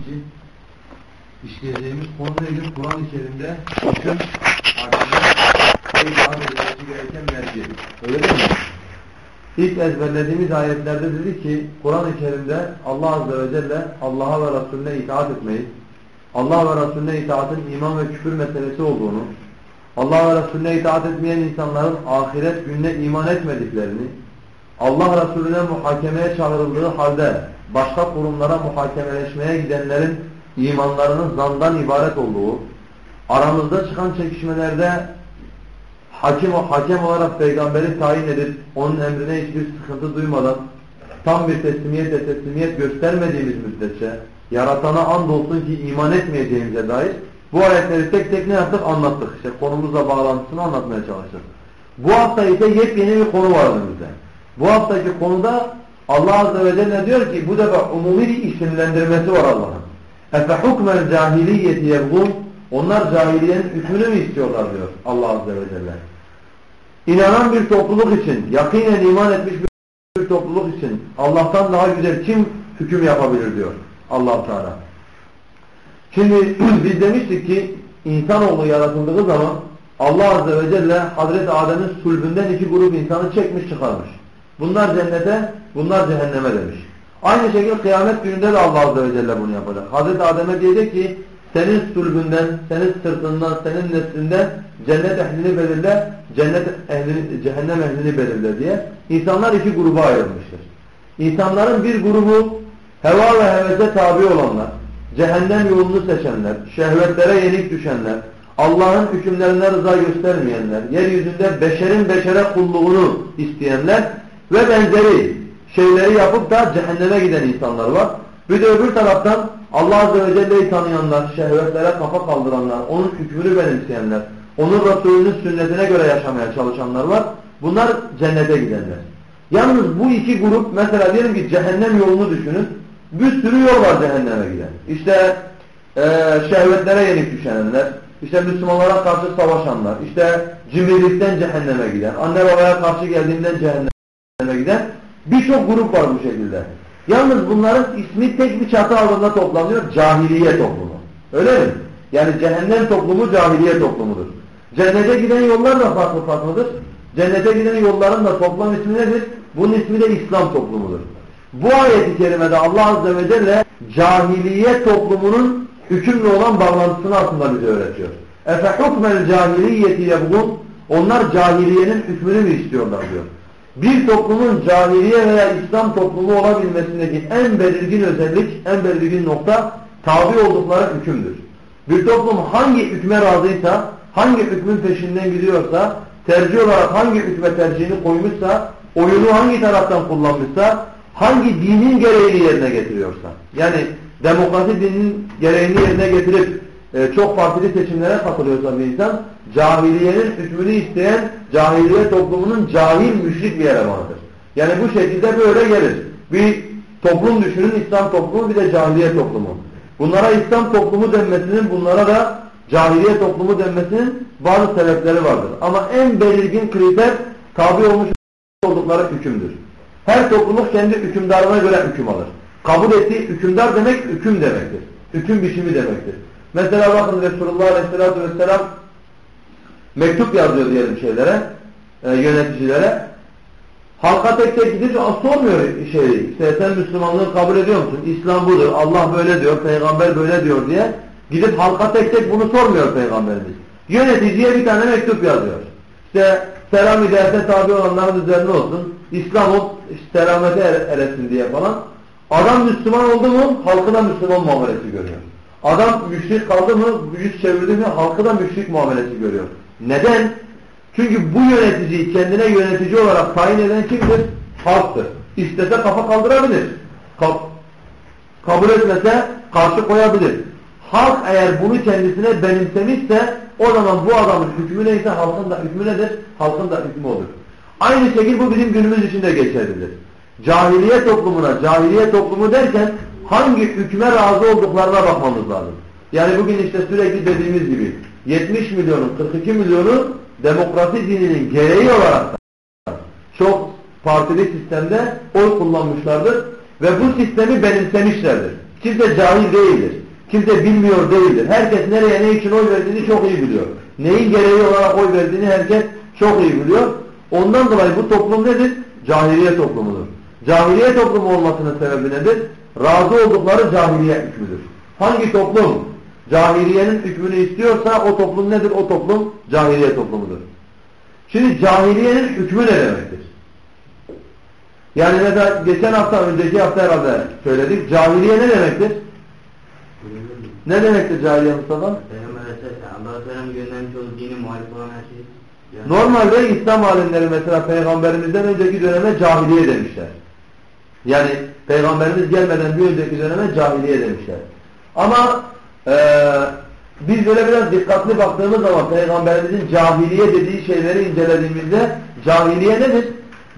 için işleyeceğimiz konu neydi? Kur'an-ı Kerim'de hüküm ilan edilmesi gereken merci. Öyle değil mi? İlk ezberlediğimiz ayetlerde dedi ki Kur'an-ı Kerim'de Allah Azze ve Celle Allah'a ve Resulüne itaat etmeyi, Allah ve Resulüne itaatin iman ve küfür meselesi olduğunu, Allah ve Resulüne itaat etmeyen insanların ahiret gününe iman etmediklerini, Allah Resulüne muhakemeye çağrıldığı halde başka kurumlara muhakemeleşmeye gidenlerin imanlarının zandan ibaret olduğu, aramızda çıkan çekişmelerde hakim, hakem olarak peygamberi tayin edip onun emrine hiçbir sıkıntı duymadan tam bir teslimiyetle teslimiyet göstermediğimiz müddetçe yaratana andolsun ki iman etmeyeceğimize dair bu ayetleri tek tek ne yaptık anlattık. İşte konumuzla bağlantısını anlatmaya çalıştık. Bu hafta ise yepyeni bir konu var önümüzde. Bu haftaki konuda Allah Azze ve Celle diyor ki bu defa umumi bir isimlendirmesi var Allah'ın. Hukmel cahiliyeti yebgun onlar cahiliyenin hükmünü mü istiyorlar diyor Allah Azze ve Celle. İnanan bir topluluk için, yakinen iman etmiş bir topluluk için Allah'tan daha güzel kim hüküm yapabilir diyor allah Teala. Şimdi biz demiştik ki insanoğlu yaratıldığı zaman Allah Azze ve Celle Hazreti Adem'in sulbünden iki grup insanı çekmiş çıkarmış. Bunlar cennete, bunlar cehenneme demiş. Aynı şekilde kıyamet gününde de Allah Azze ve Celle bunu yapacak. Hazreti Adem'e diyecek ki senin sulbünden, senin sırtından, senin neslinden cennet ehlini belirle, cennet ehlini, cehennem ehlini belirle diye. İnsanlar iki gruba ayrılmıştır. İnsanların bir grubu heva ve hevese tabi olanlar, cehennem yolunu seçenler, şehvetlere yenik düşenler, Allah'ın hükümlerine rıza göstermeyenler, yeryüzünde beşerin beşere kulluğunu isteyenler ve benzeri şeyleri yapıp da cehenneme giden insanlar var. Bir de öbür taraftan Allah Azze ve Celle'yi tanıyanlar, şehvetlere kafa kaldıranlar, onun hükmünü benimseyenler, onun Resulünün sünnetine göre yaşamaya çalışanlar var. Bunlar cennete gidenler. Yalnız bu iki grup mesela diyelim ki cehennem yolunu düşünün. Bir sürü yol var cehenneme giden. İşte e, şehvetlere yenik düşenler, işte Müslümanlara karşı savaşanlar, işte cimrilikten cehenneme giden, anne babaya karşı geldiğinden cehenneme giden birçok grup var bu şekilde. Yalnız bunların ismi tek bir çatı altında toplanıyor, cahiliye toplumu. Öyle mi? Yani cehennem toplumu cahiliye toplumudur. Cennete giden yollar da farklı farklıdır. Cennete giden yolların da toplam ismi nedir? Bunun ismi de İslam toplumudur. Bu ayet-i kerimede Allah Azze ve Celle cahiliye toplumunun hükümle olan bağlantısını aslında bize öğretiyor. Efe hukmel cahiliyeti yebgun onlar cahiliyenin hükmünü mü istiyorlar diyor. Bir toplumun cahiliye veya İslam toplumu olabilmesindeki en belirgin özellik, en belirgin nokta tabi oldukları hükümdür. Bir toplum hangi hükme razıysa, hangi hükmün peşinden gidiyorsa, tercih olarak hangi hükme tercihini koymuşsa, oyunu hangi taraftan kullanmışsa, hangi dinin gereğini yerine getiriyorsa. Yani demokrasi dininin gereğini yerine getirip e, çok partili seçimlere katılıyorsa bir insan, cahiliyenin hükmünü isteyen cahiliye toplumunun cahil müşrik bir elemanıdır. Yani bu şekilde böyle gelir. Bir toplum düşünün, İslam toplumu bir de cahiliye toplumu. Bunlara İslam toplumu denmesinin, bunlara da cahiliye toplumu denmesinin bazı sebepleri vardır. Ama en belirgin kriter tabi olmuş oldukları hükümdür. Her topluluk kendi hükümdarına göre hüküm alır. Kabul ettiği hükümdar demek hüküm demektir. Hüküm biçimi demektir. Mesela bakın Resulullah Aleyhisselatü Vesselam mektup yazıyor diyelim şeylere, e, yöneticilere. Halka tek tek gidip sormuyor şey, işte sen Müslümanlığı kabul ediyor musun? İslam budur, Allah böyle diyor, peygamber böyle diyor diye. Gidip halka tek tek bunu sormuyor peygamberimiz. Yöneticiye bir tane mektup yazıyor. İşte selam hidayete tabi olanların üzerine olsun. İslam ol, selamete eresin diye falan. Adam Müslüman oldu mu halkına Müslüman muamelesi görüyor. Adam müşrik kaldı mı, yüz çevirdi mi halkı da müşrik muamelesi görüyor. Neden? Çünkü bu yöneticiyi kendine yönetici olarak tayin eden kimdir? Halktır. İstese kafa kaldırabilir. Kab kabul etmese karşı koyabilir. Halk eğer bunu kendisine benimsemişse o zaman bu adamın hükmü neyse halkın da hükmü nedir? Halkın da hükmü olur. Aynı şekilde bu bizim günümüz için de geçerlidir. Cahiliye toplumuna, cahiliye toplumu derken hangi hükme razı olduklarına bakmamız lazım. Yani bugün işte sürekli dediğimiz gibi 70 milyonun 42 milyonu demokrasi dininin gereği olarak çok partili sistemde oy kullanmışlardır ve bu sistemi benimsemişlerdir. Kimse cahil değildir. Kimse bilmiyor değildir. Herkes nereye ne için oy verdiğini çok iyi biliyor. Neyin gereği olarak oy verdiğini herkes çok iyi biliyor. Ondan dolayı bu toplum nedir? Cahiliye toplumudur. Cahiliye toplumu olmasının sebebi nedir? Razı oldukları cahiliye hükmüdür. Hangi toplum cahiliyenin hükmünü istiyorsa o toplum nedir? O toplum cahiliye toplumudur. Şimdi cahiliyenin hükmü ne demektir? Yani mesela geçen hafta, önceki hafta herhalde söyledik. Cahiliye ne demektir? Ne demektir cahiliye Mustafa? Normalde İslam alimleri mesela peygamberimizden önceki döneme cahiliye demişler. Yani peygamberimiz gelmeden bir önceki döneme cahiliye demişler. Ama e, biz böyle biraz dikkatli baktığımız zaman peygamberimizin cahiliye dediği şeyleri incelediğimizde cahiliye nedir?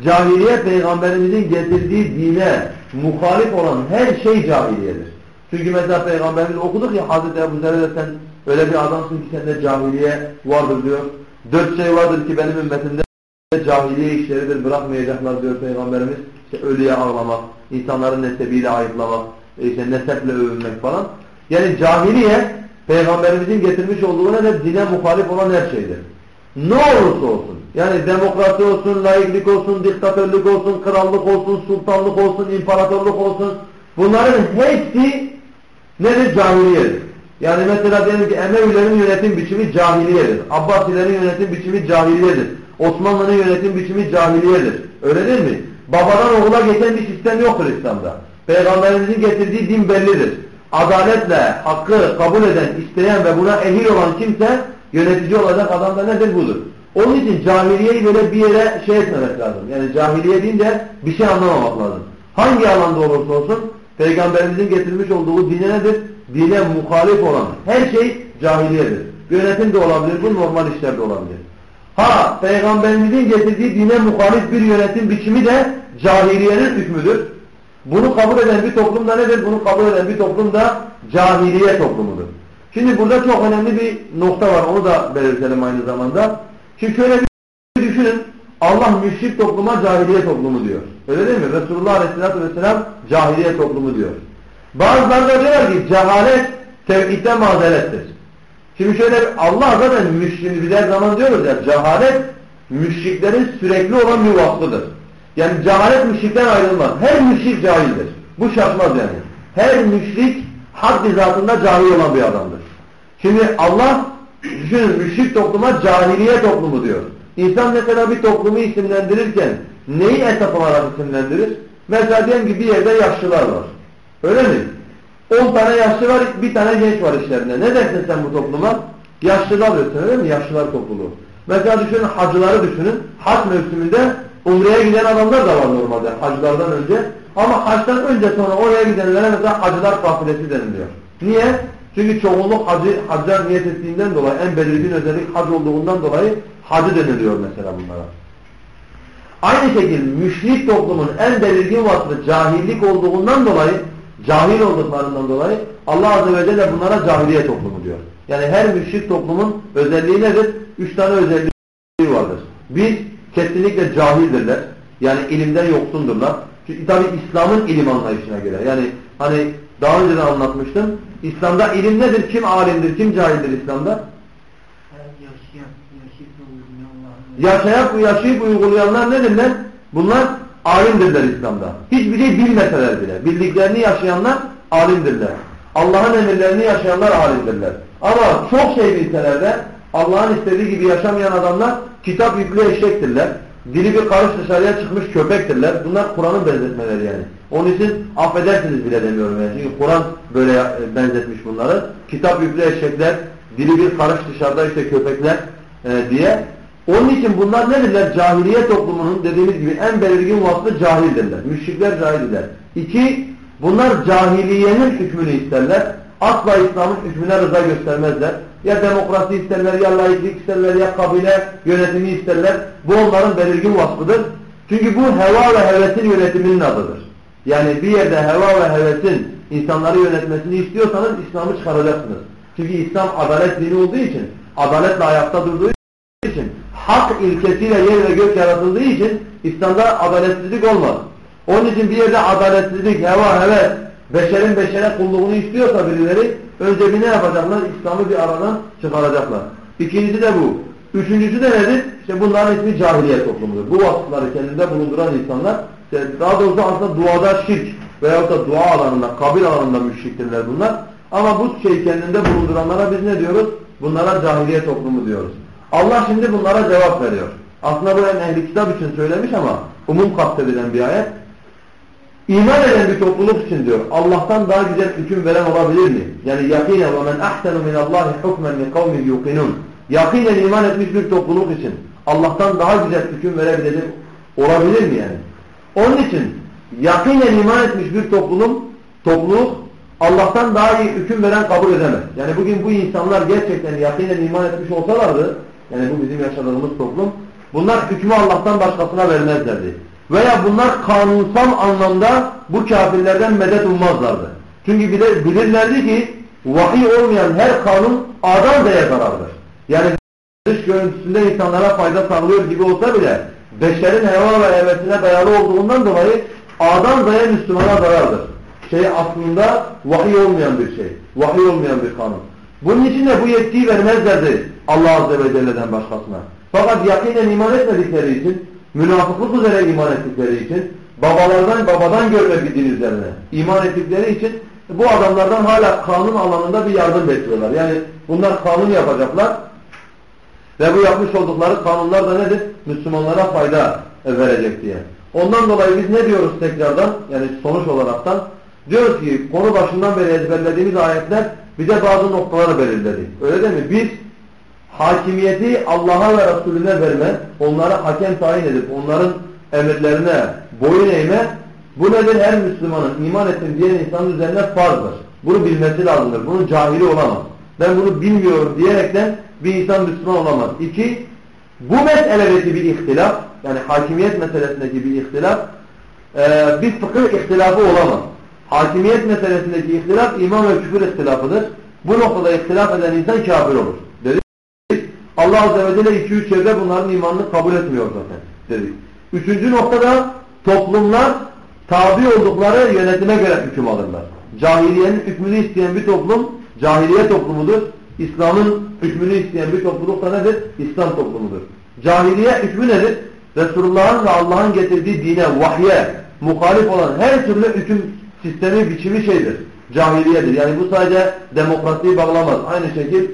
Cahiliye peygamberimizin getirdiği dine muhalif olan her şey cahiliyedir. Çünkü mesela peygamberimiz okuduk ya Hazreti Ebu Zer'e sen öyle bir adamsın ki sende cahiliye vardır diyor. Dört şey vardır ki benim ümmetimde cahiliye işleridir bırakmayacaklar diyor peygamberimiz. İşte ölüye ağlamak, insanların nesebiyle ayıplamak, işte neseple övünmek falan. Yani cahiliye peygamberimizin getirmiş olduğu ne dine muhalif olan her şeydir. Ne olursa olsun. Yani demokrasi olsun, laiklik olsun, diktatörlük olsun, krallık olsun, sultanlık olsun, imparatorluk olsun. Bunların hepsi nedir? Cahiliyedir. Yani mesela diyelim ki Emevilerin yönetim biçimi cahiliyedir. Abbasilerin yönetim biçimi cahiliyedir. Osmanlı'nın yönetim biçimi cahiliyedir. Öyle değil mi? Babadan oğula geçen bir sistem yoktur İslam'da. Peygamberimizin getirdiği din bellidir. Adaletle hakkı kabul eden, isteyen ve buna ehil olan kimse yönetici olacak adam da nedir? Budur. Onun için cahiliyeyi böyle bir yere şey etmemek lazım. Yani cahiliye deyince bir şey anlamamak lazım. Hangi alanda olursa olsun Peygamberimizin getirmiş olduğu dine nedir? Dine muhalif olan her şey cahiliyedir. Yönetim de olabilir, bu normal işler de olabilir. Ha, Peygamberimizin getirdiği dine muhalif bir yönetim biçimi de cahiliyenin hükmüdür. Bunu kabul eden bir toplum da nedir? Bunu kabul eden bir toplum da cahiliye toplumudur. Şimdi burada çok önemli bir nokta var. Onu da belirtelim aynı zamanda. Şimdi şöyle bir düşünün. Allah müşrik topluma cahiliye toplumu diyor. Öyle değil mi? Resulullah Aleyhisselatü Vesselam cahiliye toplumu diyor. Bazıları da diyorlar ki cehalet tevhidden mazerettir. Şimdi şöyle Allah zaten müşrik, biz her zaman diyoruz ya cehalet müşriklerin sürekli olan bir vasfıdır. Yani cehalet müşrikten ayrılmaz. Her müşrik cahildir. Bu şaşmaz yani. Her müşrik haddi zatında cahil olan bir adamdır. Şimdi Allah düşünün müşrik topluma cahiliye toplumu diyor. İnsan mesela bir toplumu isimlendirirken neyi esas olarak isimlendirir? Mesela diyelim ki bir yerde yaşlılar var. Öyle mi? 10 tane yaşlı var, bir tane genç var işlerinde. Ne dersin sen bu topluma? Yaşlılar diyorsun öyle mi? Yaşlılar topluluğu. Mesela düşünün hacıları düşünün. Hac mevsiminde umreye giden adamlar da var normalde hacılardan önce. Ama haçtan önce sonra oraya gidenlere mesela hacılar kafilesi deniliyor. Niye? Çünkü çoğunluk hacı, haccar niyet ettiğinden dolayı en belirgin özellik hac olduğundan dolayı hacı deniliyor mesela bunlara. Aynı şekilde müşrik toplumun en belirgin vasfı cahillik olduğundan dolayı, cahil olduklarından dolayı Allah Azze ve Celle bunlara cahiliye toplumu diyor. Yani her müşrik toplumun özelliği nedir? Üç tane özelliği vardır. Bir, kesinlikle cahildirler. Yani ilimden yoksundurlar. Çünkü tabi İslam'ın ilim anlayışına göre. Yani hani daha önce de anlatmıştım. İslam'da ilim nedir? Kim alimdir? Kim cahildir İslam'da? Yaşayıp, yaşayıp uygulayanlar nedirler? Bunlar alimdirler İslam'da. Hiçbir şey bilmeseler bile. Bildiklerini yaşayanlar alimdirler. Allah'ın emirlerini yaşayanlar alimdirler. Ama çok şey bilseler de Allah'ın istediği gibi yaşamayan adamlar kitap yüklü eşektirler. Dili bir karış dışarıya çıkmış köpektirler. Bunlar Kur'an'ın benzetmeleri yani. Onun için affedersiniz bile demiyorum yani. Çünkü Kur'an böyle benzetmiş bunları. Kitap yüklü eşekler, dili bir karış dışarıda işte köpekler e, diye. Onun için bunlar nedirler? Cahiliye toplumunun dediğimiz gibi en belirgin vasfı cahildirler. Müşrikler cahildirler. İki, bunlar cahiliyenin hükmünü isterler. Asla İslam'ın hükmüne rıza göstermezler. Ya demokrasi isterler, ya laiklik isterler, ya kabile yönetimi isterler. Bu onların belirgin vasfıdır. Çünkü bu heva ve hevesin yönetiminin adıdır. Yani bir yerde heva ve hevesin insanları yönetmesini istiyorsanız İslam'ı çıkaracaksınız. Çünkü İslam adalet dini olduğu için, adaletle ayakta durduğu için, hak ilkesiyle yer ve gök yaratıldığı için İslam'da adaletsizlik olmaz. Onun için bir yerde adaletsizlik, heva, heves Beşerin beşere kulluğunu istiyorsa birileri önce bir ne yapacaklar? İslam'ı bir aradan çıkaracaklar. İkincisi de bu. Üçüncüsü de nedir? İşte bunların ismi cahiliye toplumudur. Bu vasıfları kendinde bulunduran insanlar işte daha doğrusu aslında duada şirk veyahut da dua alanında, kabir alanında müşriktirler bunlar. Ama bu şeyi kendinde bulunduranlara biz ne diyoruz? Bunlara cahiliye toplumu diyoruz. Allah şimdi bunlara cevap veriyor. Aslında bu en ehli kitap için söylemiş ama umum kastedilen bir ayet. İman eden bir topluluk için diyor. Allah'tan daha güzel hüküm veren olabilir mi? Yani yakine ve men ahsenu min Allahi hukmen li kavmin yuqinun. Yakinen iman etmiş bir topluluk için Allah'tan daha güzel hüküm verebilecek olabilir mi yani? Onun için yakinen iman etmiş bir toplum, topluluk Allah'tan daha iyi hüküm veren kabul edemez. Yani bugün bu insanlar gerçekten yakinen iman etmiş olsalardı, yani bu bizim yaşadığımız toplum, bunlar hükmü Allah'tan başkasına vermezlerdi. Veya bunlar kanunsal anlamda bu kafirlerden medet ummazlardı. Çünkü bilir, bilirlerdi ki vahiy olmayan her kanun A'dan Z'ye zarardır. Yani dış görüntüsünde insanlara fayda sağlıyor gibi olsa bile beşerin heva ve hevesine dayalı olduğundan dolayı A'dan Z'ye Müslümana zarardır. Şey aslında vahiy olmayan bir şey. Vahiy olmayan bir kanun. Bunun için de bu yetkiyi vermezlerdi Allah Azze ve Celle'den başkasına. Fakat yakinen iman etmedikleri için, münafıklık üzere iman ettikleri için, babalardan babadan görme bir din üzerine iman ettikleri için bu adamlardan hala kanun alanında bir yardım bekliyorlar. Yani bunlar kanun yapacaklar ve bu yapmış oldukları kanunlar da nedir? Müslümanlara fayda verecek diye. Ondan dolayı biz ne diyoruz tekrardan? Yani sonuç olaraktan diyoruz ki konu başından beri ezberlediğimiz ayetler bize bazı noktaları belirledi. Öyle değil mi? Biz hakimiyeti Allah'a ve Resulüne verme, onlara hakem tayin edip onların emirlerine boyun eğme bu nedir? Her Müslümanın iman ettim diyen insanın üzerine farzdır. Bunu bilmesi lazımdır. Bunun cahili olamaz. Ben bunu bilmiyorum diyerekten bir insan Müslüman olamaz. İki, bu meseledeki bir ihtilaf, yani hakimiyet meselesindeki bir ihtilaf, e, bir fıkıh ihtilafı olamaz. Hakimiyet meselesindeki ihtilaf iman ve küfür ihtilafıdır. Bu noktada ihtilaf eden insan kafir olur. Allah Azze ve Celle 2-3 yerde bunların imanını kabul etmiyor zaten. Dedik. Üçüncü noktada toplumlar tabi oldukları yönetime göre hüküm alırlar. Cahiliyenin hükmünü isteyen bir toplum cahiliye toplumudur. İslam'ın hükmünü isteyen bir topluluk da nedir? İslam toplumudur. Cahiliye hükmü nedir? Resulullah'ın ve Allah'ın getirdiği dine, vahye muhalif olan her türlü hüküm sistemi, biçimi şeydir. Cahiliyedir. Yani bu sadece demokrasiyi bağlamaz. Aynı şekilde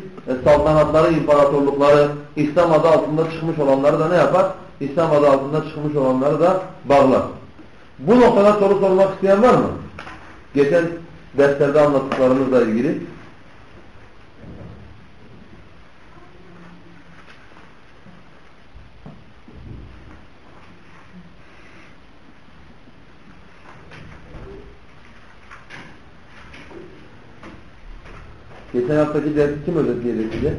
saltanatları, imparatorlukları, İslam adı altında çıkmış olanları da ne yapar? İslam adı altında çıkmış olanları da bağlar. Bu noktada soru sormak isteyen var mı? Geçen derslerde anlattıklarımızla ilgili. Geçen haftaki dersi kim özetleyecek size?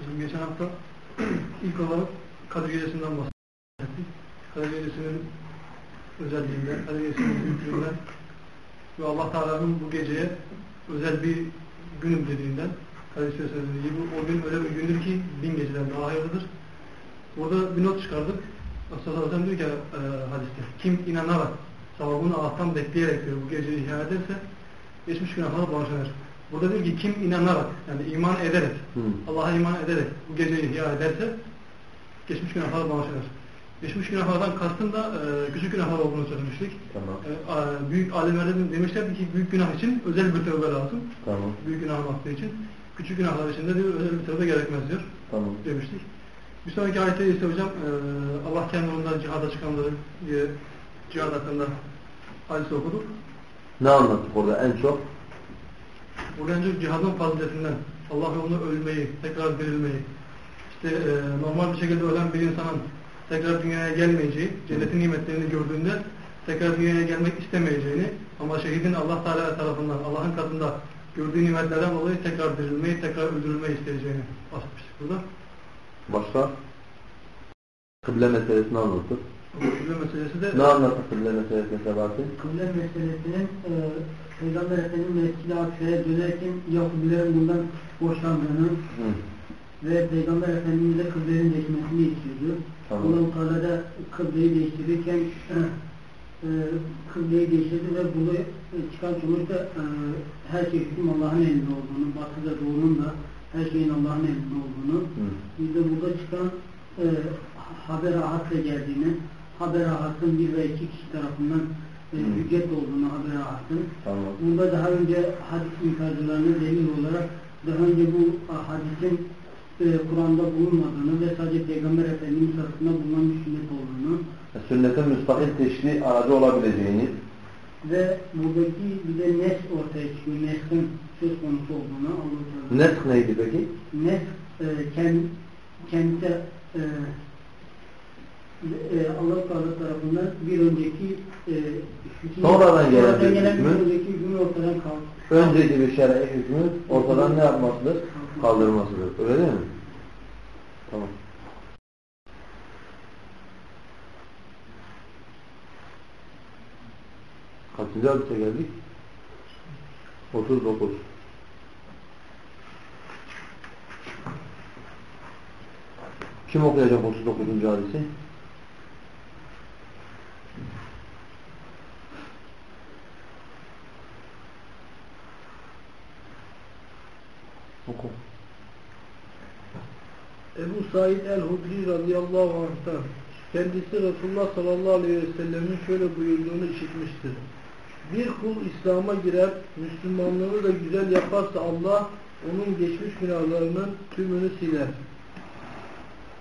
Bizim geçen hafta ilk olarak Kadir Gecesi'nden bahsettik. Kadir Gecesi'nin özelliğinden, Kadir Gecesi'nin büyüklüğünden ve Allah Teala'nın bu geceye özel bir günüm dediğinden Kadir Gecesi söylediği gibi o gün öyle bir gündür ki bin geceden daha hayırlıdır. Burada bir not çıkardık. Resulullah Aleyhisselam diyor ki e, hadiste kim inanarak sevabını Allah'tan bekleyerek diyor bu geceyi ihya ederse geçmiş günahları bağışlanır. Burada diyor ki kim inanarak yani iman ederek. Allah'a iman ederek bu geceyi ihya ederse geçmiş günahları bağışlanır. Geçmiş günahlardan kastım da e, küçük günahlar olduğunu söylemiştik. Tamam. E, büyük alimlerden demişlerdi ki büyük günah için özel bir tövbe lazım. Tamam. Büyük günah yaptığı için. Küçük günahlar için de diyor özel bir tövbe gerekmez diyor. Tamam. Demiştik. Bir sonraki ayette ise hocam e, Allah kendi yolunda cihada çıkanları diye cihad hakkında hadis okuduk. Ne anlattık orada en çok? Burada önce cihadın faziletinden Allah yolunda ölmeyi, tekrar dirilmeyi, işte e, normal bir şekilde ölen bir insanın tekrar dünyaya gelmeyeceği, cennetin nimetlerini gördüğünde tekrar dünyaya gelmek istemeyeceğini ama şehidin Allah Teala tarafından, Allah'ın katında gördüğü nimetlerden dolayı tekrar dirilmeyi, tekrar öldürülmeyi isteyeceğini bahsetmiştik burada. Başka? Kıble meselesini anlattık. Kıble meselesi de Ne anlatır kıble meselesine Sebahattin? Kıble meselesinin e, Peygamber Efendimiz Mescid-i Aksa'ya dönerken Yahudilerin bundan boşandığını Hı. ve Peygamber Efendimiz'e kıblenin değişmesini istiyordu. Tamam. Allah-u Teala da kıbleyi değiştirirken e, kıbleyi değiştirdi ve bunu e, çıkan sonuçta e, her şey hüküm Allah'ın elinde olduğunu, batıda doğunun da her şeyin Allah'ın elinde olduğunu, Hı. biz de burada çıkan e, haber ahatla geldiğini, haber ahatın bir ve iki kişi tarafından e, hüccet olduğunu haber ahatın. Tamam. Burada daha önce hadis inkarcılarının delil olarak daha önce bu ah, hadisin e, Kur'an'da bulunmadığını ve sadece Peygamber Efendimiz tarafından bulunan bir sünnet olduğunu E, Sünnetin müstakil teşri aracı olabileceğini, ve buradaki bir de nes ortaya çıkıyor. Nes'in söz konusu olduğunu Teala. nesk neydi peki? Nes e, kend, kendisi e, e, Allah-u Teala tarafından bir önceki e, hükmü- Sonradan gelen bir hükmü- bir önceki hükmü ortadan kalktı. Önceki bir şer'i hükmü ortadan ne yapmasıdır? Kaldırmasıdır. Öyle değil mi? Tamam. Kaçıncı hadise geldik? 39. Kim okuyacak 39. hadisi? Oku. Ebu Said el-Hudri radıyallahu anh'tan kendisi Resulullah sallallahu aleyhi ve sellemin şöyle buyurduğunu işitmiştir. Bir kul İslam'a girer, Müslümanlığını da güzel yaparsa Allah onun geçmiş günahlarının tümünü siler.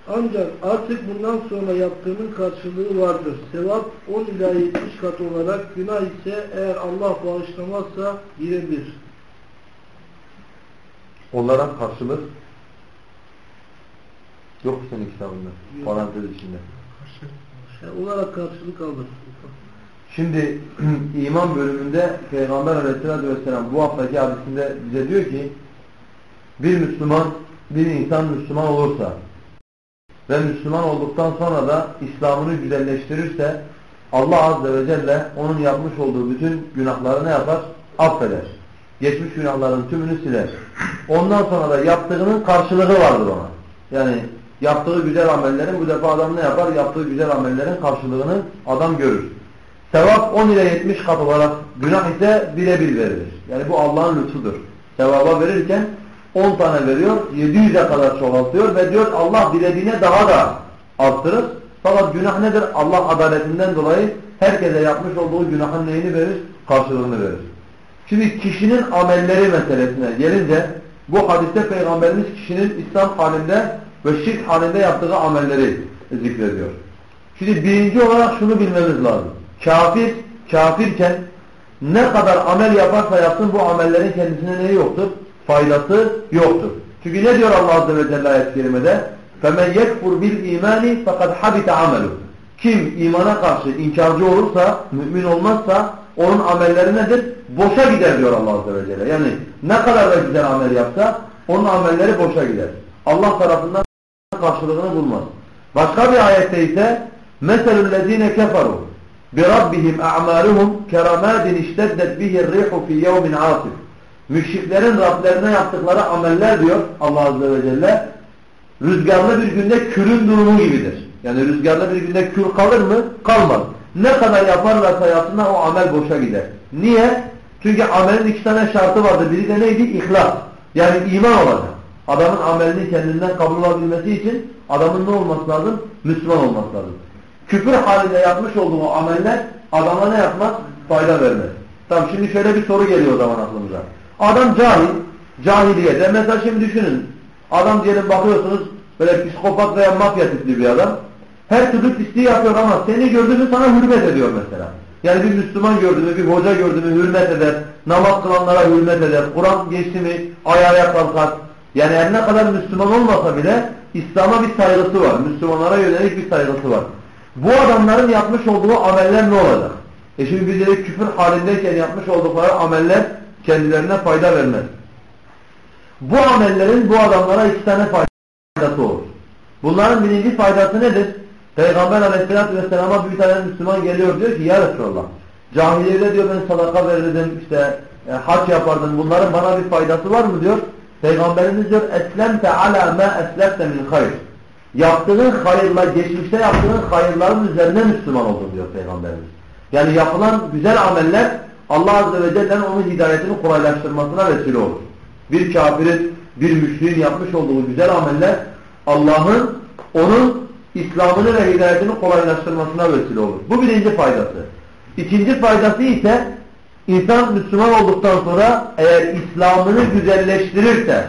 Ancak artık bundan sonra yaptığının karşılığı vardır. Sevap 10 ila 70 kat olarak, günah ise eğer Allah bağışlamazsa birebir. Onlara karşılık yok senin kitabında? Parantez içinde. Olarak karşılık alır. Şimdi iman bölümünde Peygamber aleyhissalatü vesselam bu haftaki hadisinde bize diyor ki bir Müslüman, bir insan Müslüman olursa ve Müslüman olduktan sonra da İslam'ını güzelleştirirse Allah Azze ve Celle onun yapmış olduğu bütün günahları ne yapar? Affeder. Geçmiş günahların tümünü siler. Ondan sonra da yaptığının karşılığı vardır ona. Yani yaptığı güzel amellerin bu defa adam ne yapar? Yaptığı güzel amellerin karşılığını adam görür. Sevap 10 ile 70 kat olarak günah ise birebir verilir. Yani bu Allah'ın lütfudur. Sevaba verirken 10 tane veriyor, 700'e kadar çoğaltıyor ve diyor Allah dilediğine daha da arttırır. Fakat günah nedir? Allah adaletinden dolayı herkese yapmış olduğu günahın neyini verir? Karşılığını verir. Şimdi kişinin amelleri meselesine gelince bu hadiste Peygamberimiz kişinin İslam halinde ve şirk halinde yaptığı amelleri zikrediyor. Şimdi birinci olarak şunu bilmemiz lazım. Kafir, kafirken ne kadar amel yaparsa yapsın bu amellerin kendisine neyi yoktur? Faydası yoktur. Çünkü ne diyor Allah Azze ve Celle ayet-i kerimede? فَمَنْ يَكْفُرْ بِالْا۪يمَانِ فَقَدْ حَبِتَ عَمَلُهُ Kim imana karşı inkarcı olursa, mümin olmazsa onun amelleri nedir? Boşa gider diyor Allah Azze ve Celle. Yani ne kadar da güzel amel yapsa onun amelleri boşa gider. Allah tarafından karşılığını bulmaz. Başka bir ayette ise مَثَلُ الَّذ۪ينَ كَفَرُوا بِرَبِّهِمْ اَعْمَالُهُمْ كَرَمَادٍ اِشْتَدَّتْ بِهِ الرِّيحُ فِي يَوْمٍ عَاصِفٍ Müşriklerin Rablerine yaptıkları ameller diyor Allah Azze ve Celle rüzgarlı bir günde külün durumu gibidir. Yani rüzgarlı bir günde kül kalır mı? Kalmaz. Ne kadar yaparlarsa yapsınlar o amel boşa gider. Niye? Çünkü amelin iki tane şartı vardı. Biri de neydi? İhlas. Yani iman olacak. Adamın amelini kendinden kabul olabilmesi için adamın ne olması lazım? Müslüman olması lazım. Küfür halinde yapmış olduğu ameller adama ne yapmaz? Fayda vermez. Tamam şimdi şöyle bir soru geliyor o zaman aklımıza. Adam cahil, cahiliyede. Mesela şimdi düşünün. Adam diyelim bakıyorsunuz böyle psikopat veya mafya tipli bir adam. Her türlü pisliği yapıyor ama seni gördüğü mü sana hürmet ediyor mesela. Yani bir Müslüman gördü mü, bir hoca gördü mü hürmet eder. Namaz kılanlara hürmet eder. Kur'an geçti mi ayağa kalkar. Yani her ne kadar Müslüman olmasa bile İslam'a bir saygısı var. Müslümanlara yönelik bir saygısı var. Bu adamların yapmış olduğu ameller ne olacak? E şimdi biz dedik küfür halindeyken yapmış oldukları ameller kendilerine fayda vermez. Bu amellerin bu adamlara iki tane faydası olur. Bunların birinci faydası nedir? Peygamber aleyhissalatü vesselama bir tane Müslüman geliyor diyor ki ya Resulallah cahiliyede diyor ben sadaka verirdim işte e, haç yapardım bunların bana bir faydası var mı diyor. Peygamberimiz diyor eslemte ala ma eslefte min hayr. Yaptığın hayırla geçmişte yaptığın hayırların üzerine Müslüman oldun diyor Peygamberimiz. Yani yapılan güzel ameller Allah Azze ve Celle'nin onun hidayetini kolaylaştırmasına vesile olur. Bir kafirin, bir müşriğin yapmış olduğu güzel ameller Allah'ın onun İslam'ını ve hidayetini kolaylaştırmasına vesile olur. Bu birinci faydası. İkinci faydası ise insan Müslüman olduktan sonra eğer İslam'ını güzelleştirirse,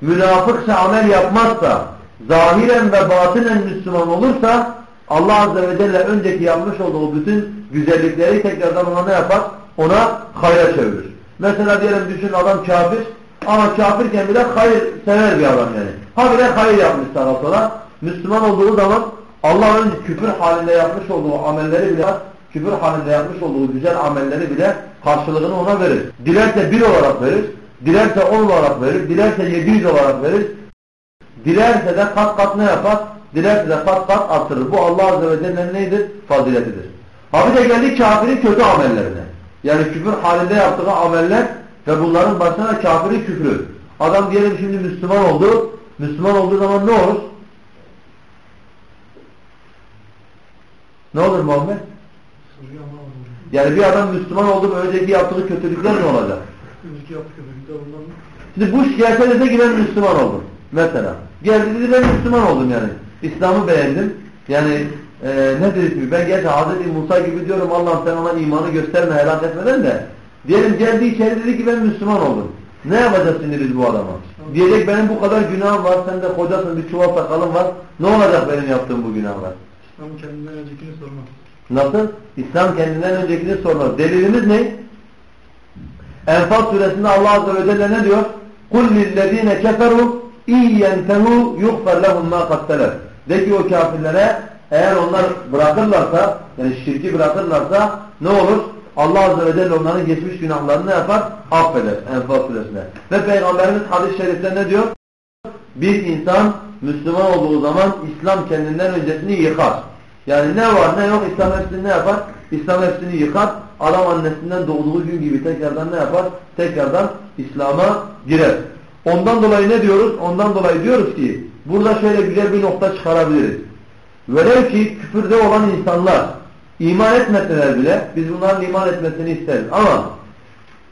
münafıkça amel yapmazsa, zahiren ve batinen Müslüman olursa Allah Azze ve Celle önceki yapmış olduğu bütün güzellikleri tekrardan ona ne yapar? Ona hayra çevirir. Mesela diyelim düşün adam kafir ama kafirken bile hayır sever bir adam yani. Ha bile hayır yapmış sağa sola. Müslüman olduğu zaman Allah önce küfür halinde yapmış olduğu amelleri bile küfür halinde yapmış olduğu güzel amelleri bile karşılığını ona verir. Dilerse bir olarak verir, dilerse on olarak verir, dilerse yedi yüz olarak verir. Dilerse de kat kat ne yapar? Dilerse de kat kat artırır. Bu Allah Azze ve Celle'nin neydir? Faziletidir. Ha bir de geldik kafirin kötü amellerine. Yani küfür halinde yaptığı ameller ve bunların başına kafirin küfrü. Adam diyelim şimdi Müslüman oldu. Müslüman olduğu zaman ne olur? Ne olur Muhammed? Yani bir adam Müslüman oldu önceki yaptığı kötülükler ne olacak? Önceki ondan Şimdi dese ki ben Müslüman oldum. Mesela. Geldi dedi ben Müslüman oldum yani. İslam'ı beğendim. Yani e, ne dedi ben gerçi Hazreti Musa gibi diyorum Allah'ım sen ona imanı gösterme helak etmeden de. Diyelim geldi içeri dedi ki ben Müslüman oldum. Ne yapacağız şimdi biz bu adama? Diyecek benim bu kadar günahım var, sen de kocasın bir çuval sakalın var. Ne olacak benim yaptığım bu günahlar? İslam kendinden öncekini sormaz. Nasıl? İslam kendinden öncekini sormaz. Delilimiz ne? Enfal suresinde Allah Azze ve Celle ne diyor? قُلْ لِلَّذ۪ينَ كَفَرُوا اِنْ يَنْتَهُوا يُغْفَرْ لَهُمْ مَا قَتَّلَرْ De ki o kafirlere eğer onlar bırakırlarsa, yani şirki bırakırlarsa ne olur? Allah Azze ve Celle onların geçmiş günahlarını ne yapar? Affeder Enfal suresinde. Ve Peygamberimiz hadis-i şerifte ne diyor? Bir insan Müslüman olduğu zaman İslam kendinden öncesini yıkar. Yani ne var ne yok İslam hepsini ne yapar? İslam hepsini yıkar. Adam annesinden doğduğu gün gibi tekrardan ne yapar? Tekrardan İslam'a girer. Ondan dolayı ne diyoruz? Ondan dolayı diyoruz ki burada şöyle güzel bir nokta çıkarabiliriz. Velev ki küfürde olan insanlar iman etmeseler bile biz bunların iman etmesini isteriz. Ama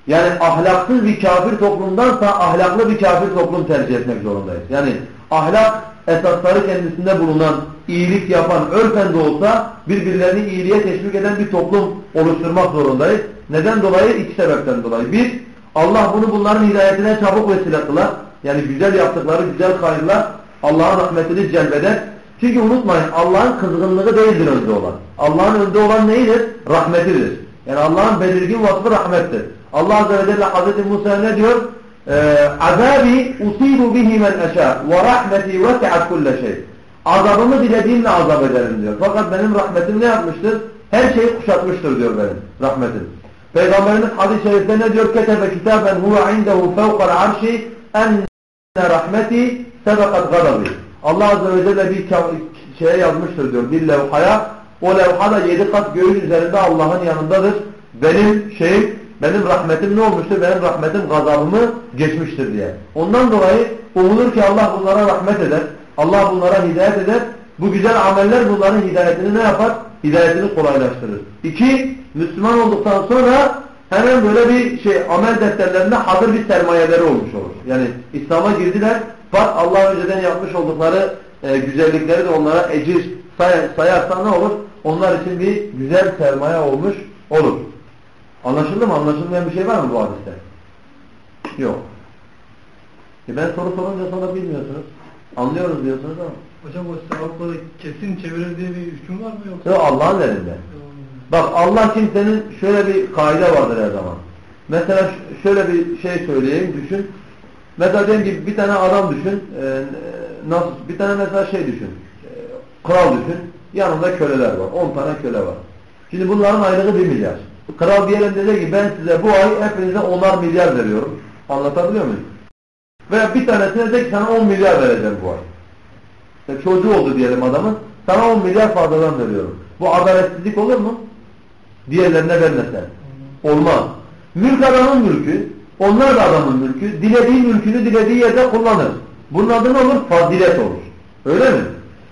yani ahlaksız bir kafir toplumdansa ahlaklı bir kafir toplum tercih etmek zorundayız. Yani ahlak esasları kendisinde bulunan, iyilik yapan, örfen de olsa birbirlerini iyiliğe teşvik eden bir toplum oluşturmak zorundayız. Neden dolayı? İki sebepten dolayı. Bir, Allah bunu bunların hidayetine çabuk vesile kılar. Yani güzel yaptıkları güzel hayırlar Allah'ın rahmetini celbeder. Çünkü unutmayın Allah'ın kızgınlığı değildir önde olan. Allah'ın önde olan neyidir? Rahmetidir. Yani Allah'ın belirgin vasfı rahmettir. Allah Azze ve Celle Hazreti Musa ne diyor? Azabi usibu bihi men eşâ ve rahmeti vesi'at kulle şey. Azabımı dilediğimle azap ederim diyor. Fakat benim rahmetim ne yapmıştır? Her şeyi kuşatmıştır diyor benim rahmetim. Peygamberimiz hadis-i şerifte ne diyor? Ketebe kitaben huve indehu fevkal arşi enne rahmeti sebekat gadabi. Allah Azze ve Celle bir şeye yazmıştır diyor. Bir levhaya. O levhada yedi kat göğün üzerinde Allah'ın yanındadır. Benim şeyim, benim rahmetim ne olmuştur? Benim rahmetim gazabımı geçmiştir diye. Ondan dolayı umulur ki Allah bunlara rahmet eder. Allah bunlara hidayet eder. Bu güzel ameller bunların hidayetini ne yapar? Hidayetini kolaylaştırır. İki, Müslüman olduktan sonra hemen böyle bir şey amel defterlerinde hazır bir sermayeleri olmuş olur. Yani İslam'a girdiler. Bak Allah önceden yapmış oldukları e, güzellikleri de onlara ecir say sayarsan ne olur? Onlar için bir güzel sermaye olmuş olur. Anlaşıldı mı? Anlaşılmayan bir şey var mı bu hadiste? Yok. E ben soru sorunca sonra bilmiyorsunuz. Anlıyoruz diyorsunuz ama. Hocam o sevapları kesin çevirir diye bir hüküm var mı yoksa? Yok Allah'ın elinde. Bak Allah kimsenin şöyle bir kaide vardır her zaman. Mesela şöyle bir şey söyleyeyim düşün. Mesela diyelim ki bir tane adam düşün. E, nasıl? Bir tane mesela şey düşün. E, kral düşün. Yanında köleler var. 10 tane köle var. Şimdi bunların aylığı 1 milyar. Kral diyelim dedi ki ben size bu ay hepinize 10'ar milyar veriyorum. Anlatabiliyor muyum? Veya bir tanesine de ki sana 10 milyar vereceğim bu ay. İşte çocuğu oldu diyelim adamın. sana 10 milyar fazladan veriyorum. Bu adaletsizlik olur mu? Diğerlerine vermesen. Olmaz. Mülk adamın mülkü, onlar da adamın mülkü. Dilediği mülkünü dilediği yerde kullanır. Bunun adı ne olur? Fazilet olur. Öyle mi?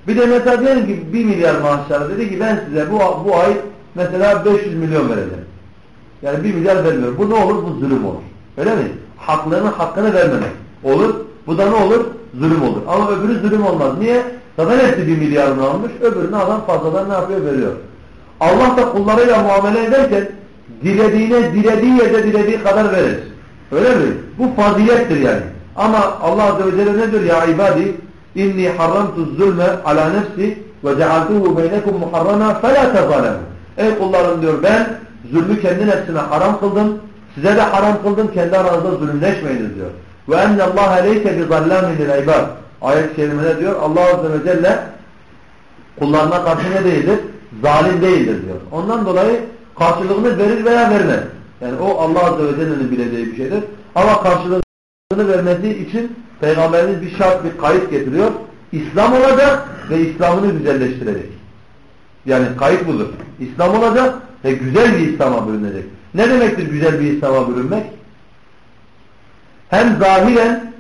Bir de mesela diyelim ki 1 milyar maaşları dedi ki ben size bu, bu ay mesela 500 milyon vereceğim. Yani 1 milyar vermiyor. Bu ne olur? Bu zulüm olur. Öyle mi? Haklarının hakkını vermemek olur. Bu da ne olur? Zulüm olur. Ama öbürü zulüm olmaz. Niye? Zaten hepsi 1 milyarını almış. Öbürünü adam fazladan ne yapıyor? Veriyor. Allah da kullarıyla muamele ederken dilediğine dilediği yerde dilediği kadar verir. Öyle mi? Bu fazilettir yani. Ama Allah Azze ve Celle ne diyor? Ya ibadi inni harramtu zulme ala nefsi ve cealtuhu beynekum muharrama felâ tezalemu. Ey kullarım diyor ben zulmü kendi nefsime haram kıldım. Size de haram kıldım. Kendi aranızda zulümleşmeyiniz diyor. Ve enne Allah leyse bi zallamin lil ibad. Ayet-i kerimede diyor Allah Azze ve Celle kullarına karşı ne değildir? Zalim değildir diyor. Ondan dolayı karşılığını verir veya vermez. Yani o Allah Azze ve Celle'nin bileceği bir şeydir. Ama karşılığını vermesi için Peygamberimiz bir şart, bir kayıt getiriyor. İslam olacak ve İslam'ını güzelleştirecek. Yani kayıt budur. İslam olacak ve güzel bir İslam'a bürünecek. Ne demektir güzel bir İslam'a bürünmek? Hem zahiren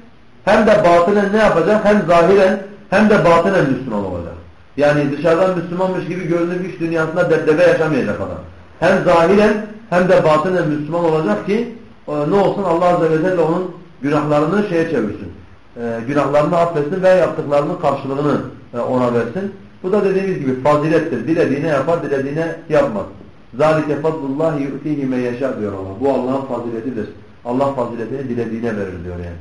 hem de batınen ne yapacak? Hem zahiren hem de batınen Müslüman olacak. Yani dışarıdan Müslümanmış gibi görünüp iç dünyasında debdebe yaşamayacak adam. Hem zahiren hem de batınen Müslüman olacak ki e, ne olsun Allah Azze ve Celle onun günahlarını şeye çevirsin. E, günahlarını affetsin ve yaptıklarının karşılığını e, ona versin. Bu da dediğimiz gibi fazilettir. Dilediğine yapar, dilediğine yapmaz. ذَٰلِكَ فَضْلُ اللّٰهِ يُؤْتِيهِ مَنْ يَشَاءُ diyor Allah. Bu Allah'ın faziletidir. Allah faziletini dilediğine verir diyor yani.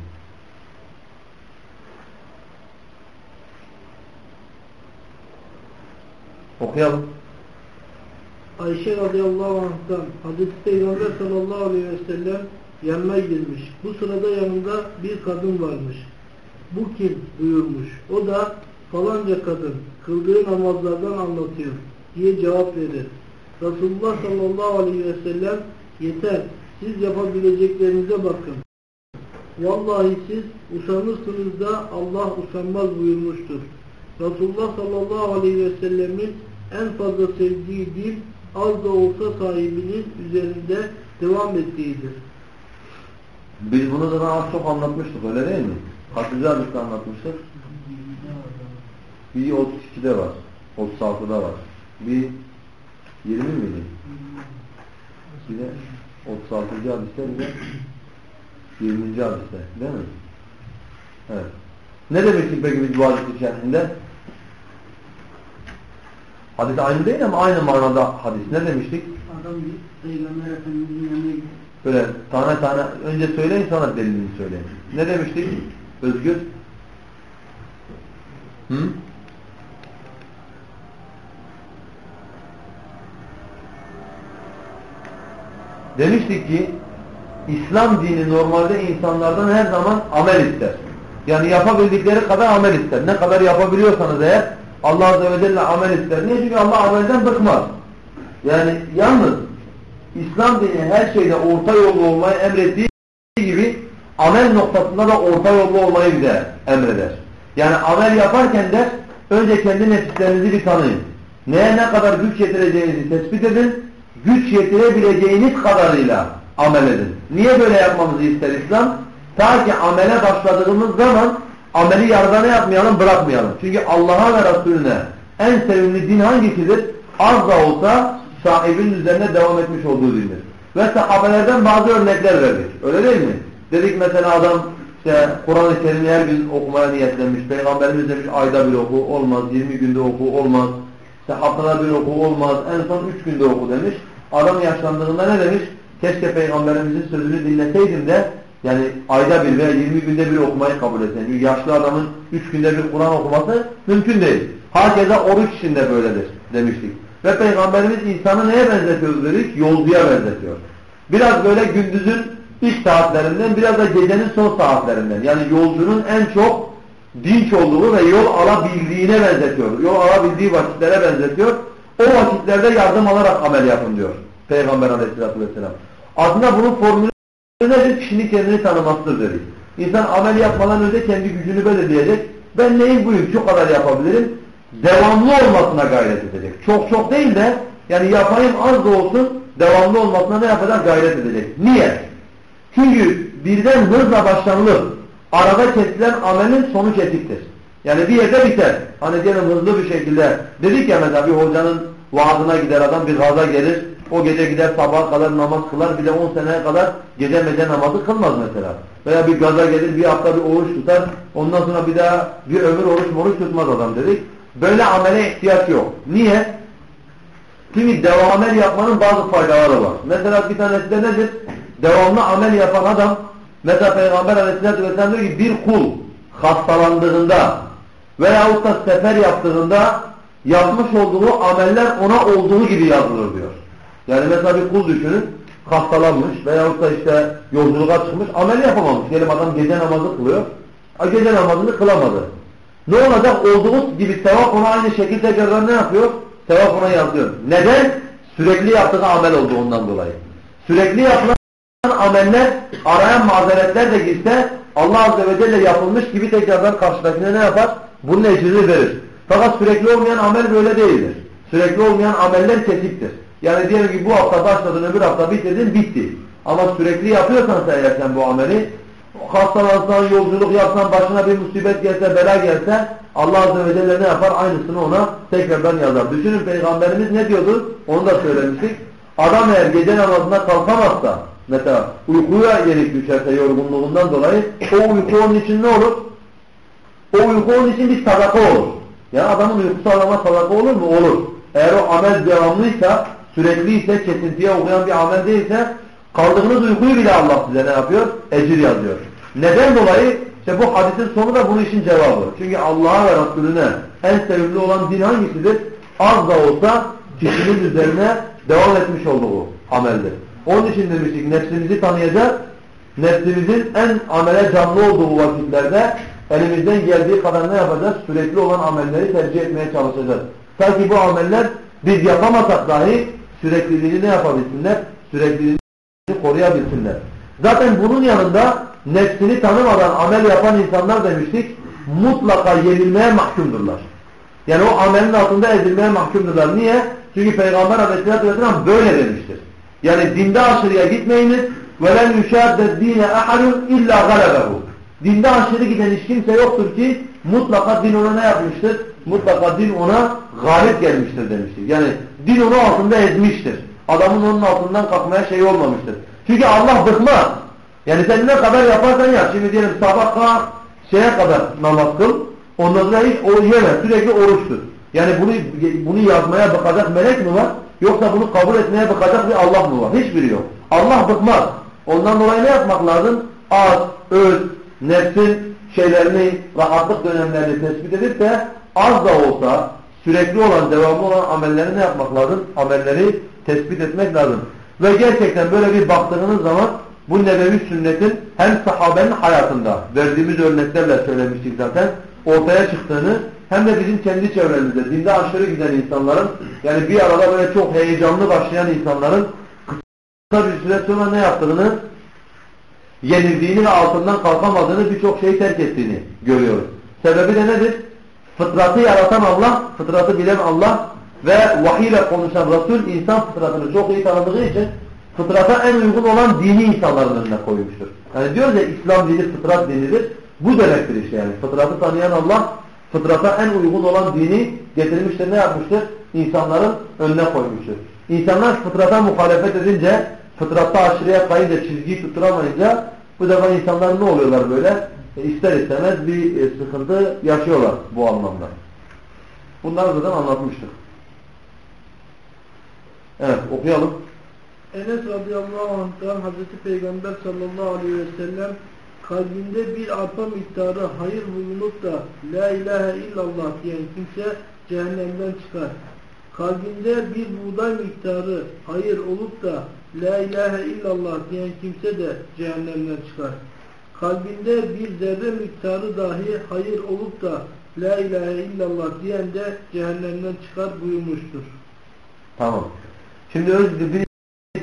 Okuyalım. Ayşe radıyallahu anh'tan Hazreti Peygamber sallallahu aleyhi ve sellem yanına girmiş. Bu sırada yanında bir kadın varmış. Bu kim buyurmuş. O da falanca kadın kıldığı namazlardan anlatıyor diye cevap verir. Resulullah sallallahu aleyhi ve sellem yeter siz yapabileceklerinize bakın. Vallahi siz usanırsınız da Allah usanmaz buyurmuştur. Resulullah sallallahu aleyhi ve sellemin en fazla sevdiği dil az da olsa sahibinin üzerinde devam ettiğidir. Biz bunu da az çok anlatmıştık öyle değil mi? Kaçıncı hadiste anlatmıştık? Bir 32'de var. 36'da var. Bir 20 miydi? Bir de 36. hadiste bir de 20. hadiste değil mi? Evet. Ne demiştik peki biz bu hadis içerisinde? Hadis aynı değil ama aynı manada hadis. Ne demiştik? Adam Peygamber Efendimiz'in yanına gidiyor. Böyle tane tane önce söyleyin sonra delilini söyleyin. Ne demiştik? Özgür? Hı? Demiştik ki İslam dini normalde insanlardan her zaman amel ister. Yani yapabildikleri kadar amel ister. Ne kadar yapabiliyorsanız eğer Allah Azze ve Celle amel ister. Niye? Çünkü Allah amelden bıkmaz. Yani yalnız İslam dini her şeyde orta yollu olmayı emrettiği gibi amel noktasında da orta yollu olmayı bize emreder. Yani amel yaparken de önce kendi nefislerinizi bir tanıyın. Neye ne kadar güç yetireceğinizi tespit edin. Güç yetirebileceğiniz kadarıyla amel edin. Niye böyle yapmamızı ister İslam? Ta ki amele başladığımız zaman ameli yarıda ne yapmayalım? Bırakmayalım. Çünkü Allah'a ve Resulüne en sevimli din hangisidir? Az da olsa sahibinin üzerine devam etmiş olduğu dindir. Ve sahabelerden bazı örnekler verdik. Öyle değil mi? Dedik mesela adam işte Kur'an-ı Kerim'i her gün okumaya niyetlenmiş. Peygamberimiz demiş ayda bir oku olmaz, 20 günde oku olmaz. İşte haftada bir oku olmaz, en son 3 günde oku demiş. Adam yaşlandığında ne demiş? Keşke Peygamberimizin sözünü dinleseydim de yani ayda bir veya 20 günde bir okumayı kabul etseydim. Çünkü yaşlı adamın 3 günde bir Kur'an okuması mümkün değil. Herkese oruç içinde böyledir demiştik. Ve Peygamberimiz insanı neye benzetiyor dedik? Yolcuya benzetiyor. Biraz böyle gündüzün ilk saatlerinden, biraz da gecenin son saatlerinden. Yani yolcunun en çok dinç olduğu ve yol alabildiğine benzetiyor. Yol alabildiği vakitlere benzetiyor. O vakitlerde yardım alarak amel yapın diyor Peygamber aleyhissalatü vesselam. Aslında bunun formülü nedir? Kişinin kendini tanımasıdır dedik. İnsan amel yapmadan önce kendi gücünü belirleyecek. Ben neyim buyum? Şu kadar yapabilirim. devamlı olmasına gayret edecek. Çok çok değil de yani yapayım az da olsun devamlı olmasına ne yapacak? Gayret edecek. Niye? Çünkü birden hızla başlanılır. Arada kesilen amelin sonu kesiktir. Yani bir yerde biter. Hani diyelim hızlı bir şekilde dedik ya mesela bir hocanın vaazına gider adam bir gaza gelir. O gece gider sabaha kadar namaz kılar. Bir de 10 seneye kadar gece mece namazı kılmaz mesela. Veya bir gaza gelir bir hafta bir oruç tutar. Ondan sonra bir daha bir ömür oruç oruç tutmaz adam dedik. Böyle amele ihtiyaç yok. Niye? Çünkü devamel yapmanın bazı faydaları var. Mesela bir tanesi de nedir? Devamlı amel yapan adam mesela Peygamber aleyhissalatü vesselam diyor ki bir kul hastalandığında veyahut da sefer yaptığında yapmış olduğu ameller ona olduğu gibi yazılır diyor. Yani mesela bir kul düşünün hastalanmış veyahut da işte yolculuğa çıkmış amel yapamamış. Diyelim adam gece namazı kılıyor. Gece namazını kılamadı. Ne olacak? Olduğu gibi sevap ona aynı şekilde tekrardan ne yapıyor? Sevap ona yazıyor. Neden? Sürekli yaptığı amel oldu ondan dolayı. Sürekli yapılan ameller arayan mazeretler de girse Allah Azze ve Celle yapılmış gibi tekrardan karşıdakine ne yapar? Bunun ecrini verir. Fakat sürekli olmayan amel böyle değildir. Sürekli olmayan ameller kesiktir. Yani diyelim ki bu hafta başladın öbür hafta bitirdin bitti. Ama sürekli yapıyorsan sen eğer sen bu ameli hastalansan, yolculuk yapsan, başına bir musibet gelse, bela gelse Allah Azze ve Celle ne yapar? Aynısını ona tekrardan yazar. Düşünün Peygamberimiz ne diyordu? Onu da söylemiştik. Adam eğer gece namazına kalkamazsa, mesela uykuya yenik düşerse yorgunluğundan dolayı, o uyku onun için ne olur? O uyku onun için bir sadaka olur. Yani adamın uykusu alama sadaka olur mu? Olur. Eğer o amel devamlıysa, sürekliyse, kesintiye uğrayan bir amel değilse, kaldığınız uykuyu bile Allah size ne yapıyor? Ecir yazıyor. Neden dolayı? İşte bu hadisin sonu da bunun için cevabı. Çünkü Allah'a ve Resulüne en sevimli olan din hangisidir? Az da olsa kişinin üzerine devam etmiş olduğu ameldir. Onun için demiştik nefsimizi tanıyacak, nefsimizin en amele canlı olduğu vakitlerde elimizden geldiği kadar ne yapacağız? Sürekli olan amelleri tercih etmeye çalışacağız. Ta ki bu ameller biz yapamasak dahi sürekliliğini ne yapabilsinler? Sürekliliğini koruyabilsinler. Zaten bunun yanında nefsini tanımadan amel yapan insanlar demiştik mutlaka yenilmeye mahkumdurlar. Yani o amelin altında ezilmeye mahkumdurlar. Niye? Çünkü Peygamber aleyhissalatü vesselam böyle demiştir. Yani dinde aşırıya gitmeyiniz وَلَنْ يُشَادَ الدِّينَ اَحَدٌ اِلَّا غَلَبَهُ Dinde aşırı giden hiç kimse yoktur ki mutlaka din ona ne yapmıştır? Mutlaka din ona galip gelmiştir demiştir. Yani din onu altında ezmiştir. Adamın onun altından kalkmaya şey olmamıştır. Çünkü Allah bıkmaz. Yani sen ne kadar yaparsan yap. Şimdi diyelim sabah şeye kadar namaz kıl. Ondan sonra hiç o yeme. Sürekli oruç tut. Yani bunu bunu yazmaya bakacak melek mi var? Yoksa bunu kabul etmeye bakacak bir Allah mı var? Hiçbiri yok. Allah bıkmaz. Ondan dolayı ne yapmak lazım? Az, öz, nefsin şeylerini, rahatlık dönemlerini tespit edip de az da olsa sürekli olan, devamlı olan amelleri ne yapmak lazım? Amelleri tespit etmek lazım. Ve gerçekten böyle bir baktığınız zaman bu nebevi sünnetin hem sahabenin hayatında verdiğimiz örneklerle söylemiştik zaten ortaya çıktığını hem de bizim kendi çevremizde dinde aşırı giden insanların yani bir arada böyle çok heyecanlı başlayan insanların kısa bir süre sonra ne yaptığını yenildiğini ve altından kalkamadığını birçok şeyi terk ettiğini görüyoruz. Sebebi de nedir? Fıtratı yaratan Allah, fıtratı bilen Allah ve vahiy ile konuşan Resul insan fıtratını çok iyi tanıdığı için fıtrata en uygun olan dini insanların önüne koymuştur. Yani diyoruz ya İslam dini fıtrat dinidir. Bu demektir işte yani. Fıtratı tanıyan Allah fıtrata en uygun olan dini getirmiştir. Ne yapmıştır? İnsanların önüne koymuştur. İnsanlar fıtrata muhalefet edince, fıtratta aşırıya kayınca, çizgiyi tutturamayınca bu defa insanlar ne oluyorlar böyle? E ister istemez bir e, sıkıntı yaşıyorlar bu anlamda. Bunları zaten anlatmıştık. Evet okuyalım. Enes radıyallahu anh'tan Hazreti Peygamber sallallahu aleyhi ve sellem kalbinde bir arpa miktarı hayır bulunup da La ilahe illallah diyen kimse cehennemden çıkar. Kalbinde bir buğday miktarı hayır olup da La ilahe illallah diyen kimse de cehennemden çıkar. Kalbinde bir zerre miktarı dahi hayır olup da La ilahe illallah diyen de cehennemden çıkar buyurmuştur. Tamam. Şimdi öz bir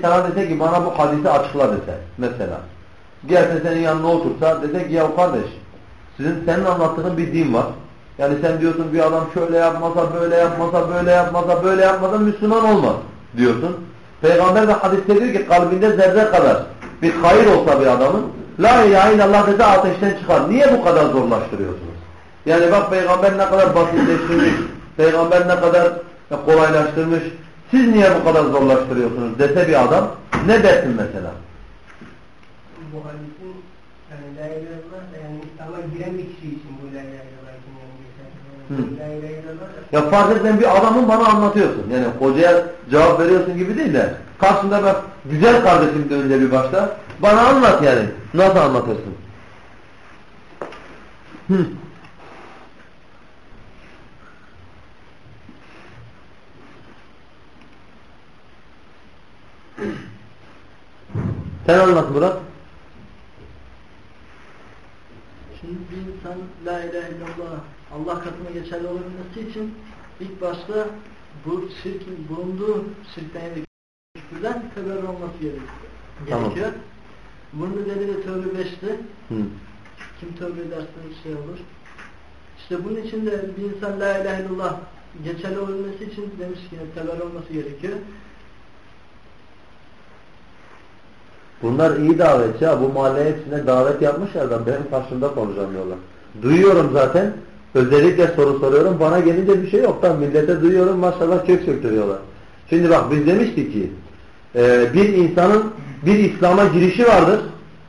sana dese ki bana bu hadisi açıkla dese mesela. Gelse senin yanına otursa dese ki ya kardeş sizin senin anlattığın bir din var. Yani sen diyorsun bir adam şöyle yapmasa, böyle yapmasa, böyle yapmasa, böyle yapmasa Müslüman olmaz diyorsun. Peygamber de hadiste diyor ki kalbinde zerre kadar bir hayır olsa bir adamın La ilahe illallah dese ateşten çıkar. Niye bu kadar zorlaştırıyorsunuz? Yani bak peygamber ne kadar basitleştirmiş, peygamber ne kadar kolaylaştırmış. Siz niye bu kadar zorlaştırıyorsunuz dese bir adam ne dersin mesela? Bu hadisin yani la ilahe illallah yani İslam'a giren bir kişi için bu la ilahe illallah için yani geçer. La ilahe illallah Ya farz eden bir adamın bana anlatıyorsun. Yani hocaya cevap veriyorsun gibi değil de karşında bak güzel kardeşim de önce bir başta. Bana anlat yani. Nasıl anlatırsın? Hı. Sen anlat Murat. Şimdi bir insan la ilahe illallah Allah katına geçerli olabilmesi için ilk başta bu şirkin bulunduğu şirkten ya da küfürden olması gerekiyor. Tamam. Bunun nedeni de tövbe 5'ti. Hı. Kim tövbe ederse bir şey olur. İşte bunun için de bir insan la ilahe illallah geçerli olabilmesi için demiş ki teberrü olması gerekiyor. Bunlar iyi davetçi. Bu mahalleye hepsine davet yapmışlar da benim karşımda konuşamıyorlar. Duyuyorum zaten. Özellikle soru soruyorum. Bana gelince bir şey yok. Ben millete duyuyorum maşallah kök söktürüyorlar. Şimdi bak biz demiştik ki e, bir insanın bir İslam'a girişi vardır.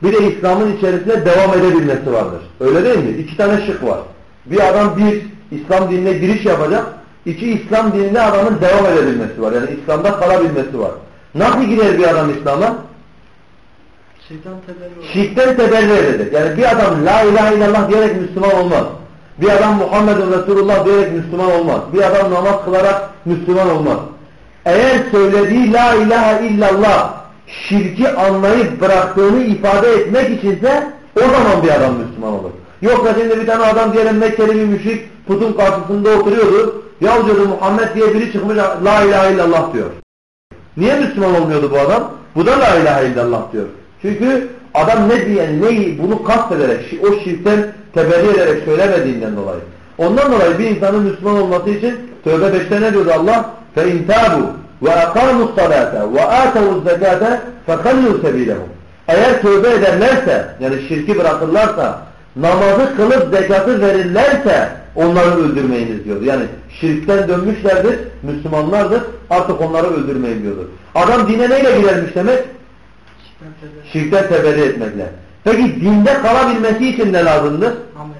Bir de İslam'ın içerisinde devam edebilmesi vardır. Öyle değil mi? İki tane şık var. Bir adam bir İslam dinine giriş yapacak. İki İslam dinine adamın devam edebilmesi var. Yani İslam'da kalabilmesi var. Nasıl girer bir adam İslam'a? Şirkten teberrü edecek. Yani bir adam la ilahe illallah diyerek Müslüman olmaz. Bir adam Muhammedun Resulullah diyerek Müslüman olmaz. Bir adam namaz kılarak Müslüman olmaz. Eğer söylediği la ilahe illallah şirki anlayıp bıraktığını ifade etmek içinse o zaman bir adam Müslüman olur. Yoksa şimdi bir tane adam diyelim Mekkeli bir müşrik putun karşısında oturuyordu. Ya diyordu Muhammed diye biri çıkmış la ilahe illallah diyor. Niye Müslüman olmuyordu bu adam? Bu da la ilahe illallah diyor. Çünkü adam ne diye neyi bunu kastederek o şirkten teberri ederek söylemediğinden dolayı. Ondan dolayı bir insanın Müslüman olması için tövbe 5'te ne diyordu Allah? فَاِنْ تَابُوا وَاَقَامُوا الصَّلَاةَ وَآتَوُوا الزَّكَاةَ فَخَلُّوا سَب۪يلَهُمْ Eğer tövbe ederlerse yani şirki bırakırlarsa namazı kılıp zekatı verirlerse onları öldürmeyiniz diyordu. Yani şirkten dönmüşlerdir, Müslümanlardır artık onları öldürmeyin diyordu. Adam dine neyle girermiş demek? Şirkten teberri etmekle. Peki dinde kalabilmesi için ne lazımdır? Amel.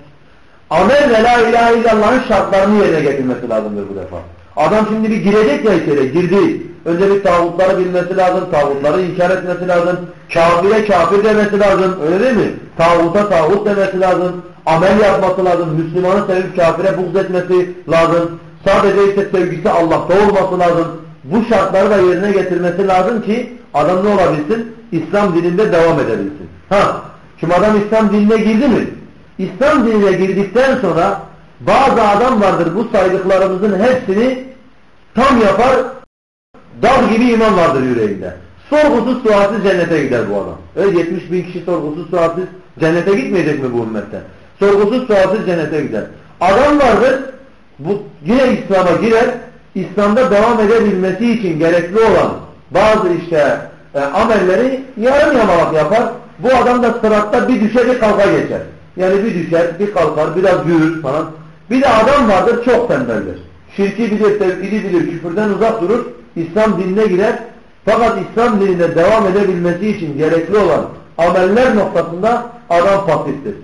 Amel ve la ilahe illallah'ın şartlarını yerine getirmesi lazımdır bu defa. Adam şimdi bir girecek ya içeri, girdi. Önce bir tağutları bilmesi lazım, tağutları inkar etmesi lazım, kafire kafir demesi lazım, öyle değil mi? Tağuta tağut demesi lazım, amel yapması lazım, Müslümanı sevip kafire buğz etmesi lazım, sadece işte sevgisi Allah'ta olması lazım. Bu şartları da yerine getirmesi lazım ki adam ne olabilsin? İslam dininde devam edebilsin. Ha, şimdi adam İslam dinine girdi mi? İslam dinine girdikten sonra bazı adam vardır bu saydıklarımızın hepsini tam yapar, dal gibi iman vardır yüreğinde. Sorgusuz sualsiz cennete gider bu adam. Öyle 70 bin kişi sorgusuz sualsiz cennete gitmeyecek mi bu ümmetten? Sorgusuz sualsiz cennete gider. Adam vardır, bu yine İslam'a girer, İslam'da devam edebilmesi için gerekli olan bazı işte e, amelleri yarım yamalak yapar. Bu adam da sıratta bir düşer bir kalka geçer. Yani bir düşer, bir kalkar, biraz yürür falan. Bir de adam vardır çok tembeldir. Şirki bilir, tevhidi bilir, küfürden uzak durur, İslam dinine girer. Fakat İslam dininde devam edebilmesi için gerekli olan ameller noktasında adam pasiftir.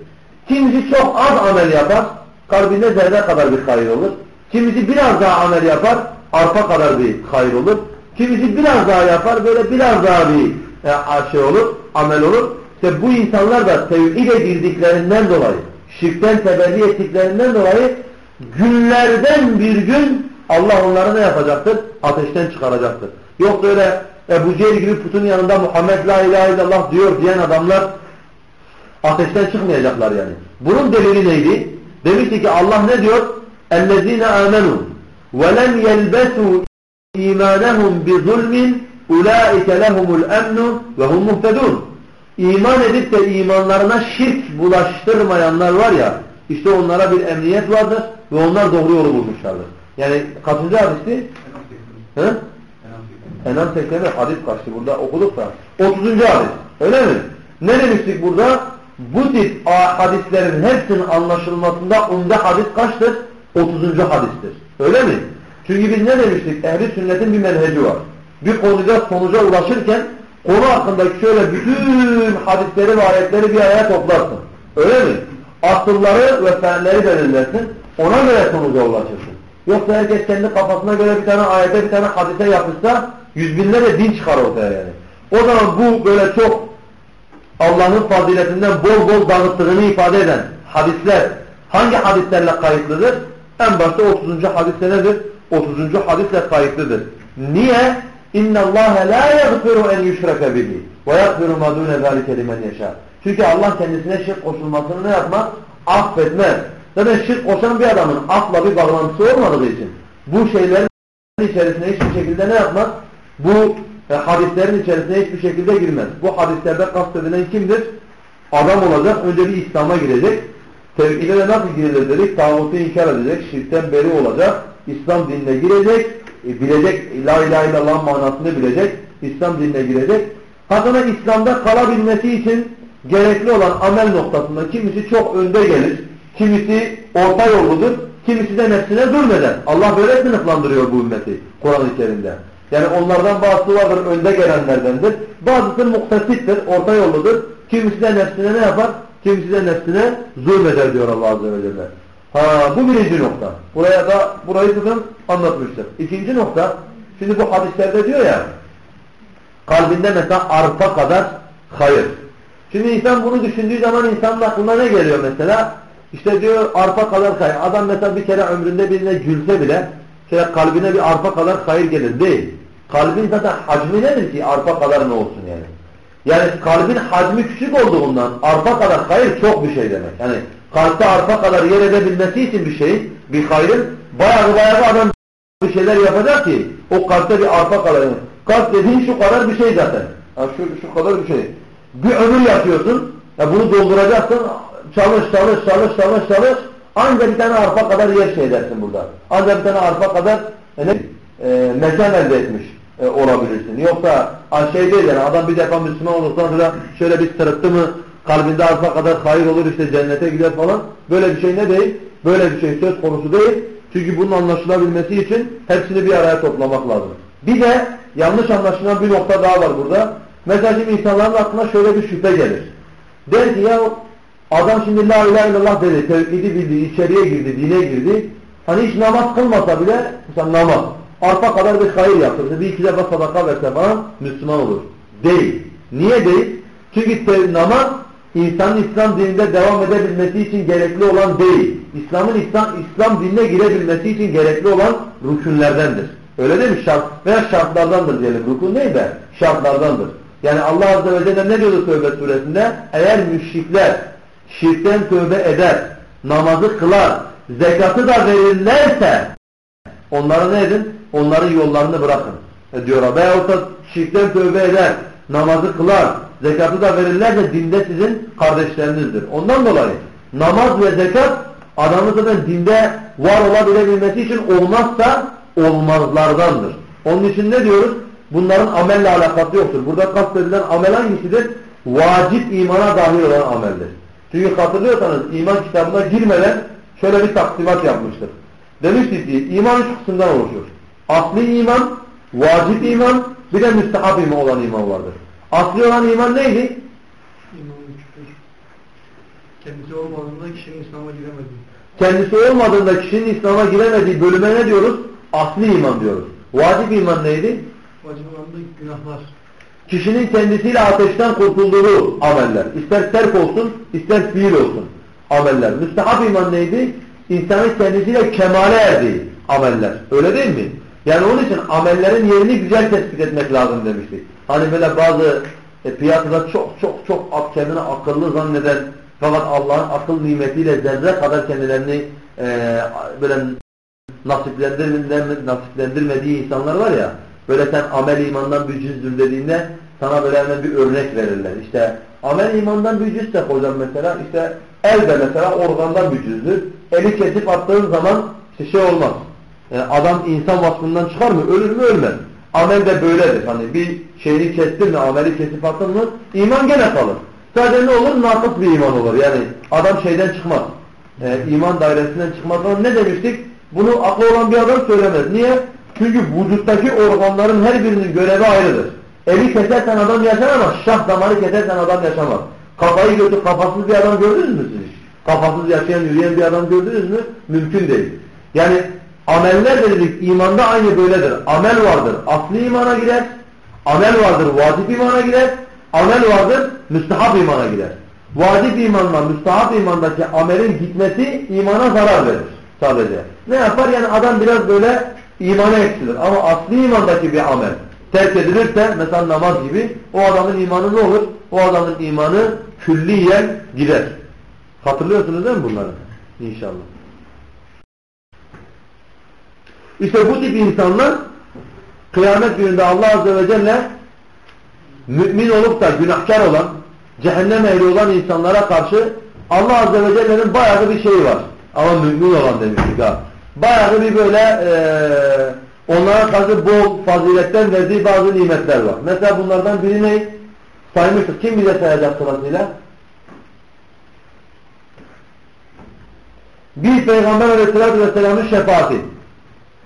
Kimisi çok az amel yapar, kalbinde zerre kadar bir hayır olur. Kimisi biraz daha amel yapar, arpa kadar bir hayır olur. Kimisi biraz daha yapar, böyle biraz daha bir e, şey olur, amel olur. İşte bu insanlar da tevhide girdiklerinden dolayı, şirkten teberri ettiklerinden dolayı günlerden bir gün Allah onları ne yapacaktır? Ateşten çıkaracaktır. Yok öyle Ebu Cehil gibi putun yanında Muhammed la ilahe illallah diyor diyen adamlar ateşten çıkmayacaklar yani. Bunun delili neydi? Demişti ki Allah ne diyor? اَلَّذ۪ينَ آمَنُوا وَلَمْ يَلْبَسُوا اِيمَانَهُمْ بِظُلْمٍ اُولَٰئِكَ لَهُمُ الْاَمْنُ وَهُمْ مُهْتَدُونَ İman edip de imanlarına şirk bulaştırmayanlar var ya, İşte onlara bir emniyet vardır ve onlar doğru yolu bulmuşlardır. Yani kaçıncı hadisti? Hı? Enam 80'de hadis kaçtı burada okuduk da. 30. hadis. Öyle mi? Ne demiştik burada? Bu tip hadislerin hepsinin anlaşılmasında umde hadis kaçtır? 30. hadistir. Öyle mi? Çünkü biz ne demiştik? Ehli sünnetin bir menheci var. Bir konuda sonuca ulaşırken konu hakkındaki şöyle bütün hadisleri ve ayetleri bir araya toplarsın. Öyle mi? Asılları ve fenleri belirlersin. Ona göre sonuca ulaşırsın. Yoksa herkes kendi kafasına göre bir tane ayete bir tane hadise yapışsa yüz binlerce din çıkar ortaya yani. O zaman bu böyle çok Allah'ın faziletinden bol bol dağıttığını ifade eden hadisler hangi hadislerle kayıtlıdır? En başta 30. hadiste nedir? 30. hadisle kayıtlıdır. Niye? Allah la yaghfiru en yushraka bihi ve yaghfiru ma dun zalika limen yasha. Çünkü Allah kendisine şirk koşulmasını ne yapmaz? Affetmez. Zaten şirk koşan bir adamın asla bir bağlantısı olmadığı için bu şeylerin içerisine hiçbir şekilde ne yapmaz? Bu e, hadislerin içerisine hiçbir şekilde girmez. Bu hadislerde kastedilen kimdir? Adam olacak, önce bir İslam'a girecek. Tevhide de nasıl girilir dedik? Tağutu inkar edecek, şirkten beri olacak, İslam dinine girecek, e, bilecek, la ilahe illallah manasını bilecek, İslam dinine girecek. Hatta İslam'da kalabilmesi için gerekli olan amel noktasında kimisi çok önde gelir, kimisi orta yolludur, kimisi de nefsine zulmeder. Allah böyle sınıflandırıyor bu ümmeti Kur'an-ı Kerim'de. Yani onlardan bazısı vardır önde gelenlerdendir. Bazısı muhtesittir, orta yolludur. Kimisi de nefsine ne yapar? Kimisi de nefsine zulmeder diyor Allah Azze ve Celle. Ha, bu birinci nokta. Buraya da burayı tutun anlatmıştır. İkinci nokta, şimdi bu hadislerde diyor ya, kalbinde mesela arpa kadar hayır. Şimdi insan bunu düşündüğü zaman insanın aklına ne geliyor mesela? İşte diyor arpa kadar hayır. Adam mesela bir kere ömründe birine gülse bile şöyle kalbine bir arpa kadar hayır gelir. Değil. Kalbin zaten hacmi nedir ki arpa kadar ne olsun yani? Yani kalbin hacmi küçük olduğundan arpa kadar hayır çok bir şey demek. Yani kalpte arpa kadar yer edebilmesi için bir şey, bir hayrın bayağı bayağı adam bir şeyler yapacak ki o kalpte bir arpa kadar. Yani. Kalp dediğin şu kadar bir şey zaten. Yani şu, şu kadar bir şey. Bir ömür yapıyorsun. Ya bunu dolduracaksın. Çalış, çalış, çalış, çalış, çalış. Ancak bir tane arpa kadar yer şey edersin burada. Ancak bir tane arpa kadar e, ne, e, mekan elde etmiş e, olabilirsin. Yoksa şey değil yani adam bir defa Müslüman olduktan sonra şöyle bir sırıttı mı kalbinde arpa kadar hayır olur işte cennete gider falan. Böyle bir şey ne değil? Böyle bir şey söz konusu değil. Çünkü bunun anlaşılabilmesi için hepsini bir araya toplamak lazım. Bir de yanlış anlaşılan bir nokta daha var burada. Mesela şimdi insanların aklına şöyle bir şüphe gelir. Der ki ya adam şimdi la ilahe illallah dedi, tevhidi bildi, içeriye girdi, dine girdi. Hani hiç namaz kılmasa bile, mesela namaz, arpa kadar bir hayır yaptırsa, bir iki defa sadaka verse falan Müslüman olur. Değil. Niye değil? Çünkü namaz insanın İslam dininde devam edebilmesi için gerekli olan değil. İslam'ın İslam, İslam dinine girebilmesi için gerekli olan rükünlerdendir. Öyle değil mi? Şart veya şartlardandır diyelim. Rukun değil de şartlardandır. Yani Allah Azze ve Celle ne diyordu Tövbe suresinde? Eğer müşrikler şirkten tövbe eder, namazı kılar, zekatı da verirlerse onları ne edin? Onların yollarını bırakın. E diyor. Veyahut da şirkten tövbe eder, namazı kılar, zekatı da verirlerse dinde sizin kardeşlerinizdir. Ondan dolayı namaz ve zekat adamın zaten dinde var olabilebilmesi için olmazsa olmazlardandır. Onun için ne diyoruz? Bunların amelle alakası yoktur. Burada kastedilen amel hangisidir? Vacip imana dahil olan ameldir. Çünkü hatırlıyorsanız iman kitabına girmeden şöyle bir taksimat yapmıştır. Demiştik ki iman üç kısımdan oluşur. Asli iman, vacip iman, bir de müstehab iman olan iman vardır. Asli olan iman neydi? Kendisi olmadığında kişinin İslam'a giremediği. Kendisi olmadığında kişinin İslam'a giremediği bölüme ne diyoruz? Asli iman diyoruz. Vacip iman neydi? Vacip da günahlar. Kişinin kendisiyle ateşten kurtulduğu ameller. İster terk olsun, ister fiil olsun ameller. Müstehab iman neydi? İnsanın kendisiyle kemale erdiği ameller. Öyle değil mi? Yani onun için amellerin yerini güzel tespit etmek lazım demiştik. Hani böyle bazı e, piyasada çok çok çok kendini akıllı zanneden fakat Allah'ın akıl nimetiyle zerre kadar kendilerini e, böyle nasiplendirmediği insanlar var ya böyle sen amel imandan bir cüzdür dediğinde sana böyle hemen bir örnek verirler. İşte amel imandan bir cüzse hocam mesela işte El de mesela organdan bir cüzdür. Eli kesip attığın zaman işte şey olmaz. Yani adam insan vasfından çıkar mı? Ölür mü? Ölmez. Amel de böyledir. Hani bir şeyini kestin mi, ameli kesip attın mı iman gene kalır. Sadece ne olur? Nakıs bir iman olur. Yani adam şeyden çıkmaz. Ee, iman dairesinden çıkmaz. Ne demiştik? Bunu aklı olan bir adam söylemez. Niye? Çünkü vücuttaki organların her birinin görevi ayrıdır. Eli kesersen adam yaşar ama şah damarı kesersen adam yaşamaz. Kafayı götür, kafasız bir adam gördünüz mü siz? Kafasız yaşayan, yürüyen bir adam gördünüz mü? Mümkün değil. Yani ameller de dedik imanda aynı böyledir. Amel vardır, asli imana girer. Amel vardır, vacip imana girer. Amel vardır, müstahap imana girer. Vacip imanla müstahap imandaki amelin gitmesi imana zarar verir sadece. Ne yapar? Yani adam biraz böyle imana eksilir. Ama asli imandaki bir amel terk edilirse mesela namaz gibi o adamın imanı ne olur? O adamın imanı külliyen gider. Hatırlıyorsunuz değil mi bunları? İnşallah. İşte bu tip insanlar kıyamet gününde Allah Azze ve Celle mümin olup da günahkar olan, cehennem ehli olan insanlara karşı Allah Azze ve Celle'nin bayağı bir şeyi var. Ama mümin olan demiştik ha. Bayağı bir böyle eee onlara karşı bol faziletten verdiği bazı nimetler var. Mesela bunlardan biri ne? Saymıştık. Kim bize sayacak sırasıyla? Bir Peygamber Aleyhisselatü Vesselam'ın şefaati.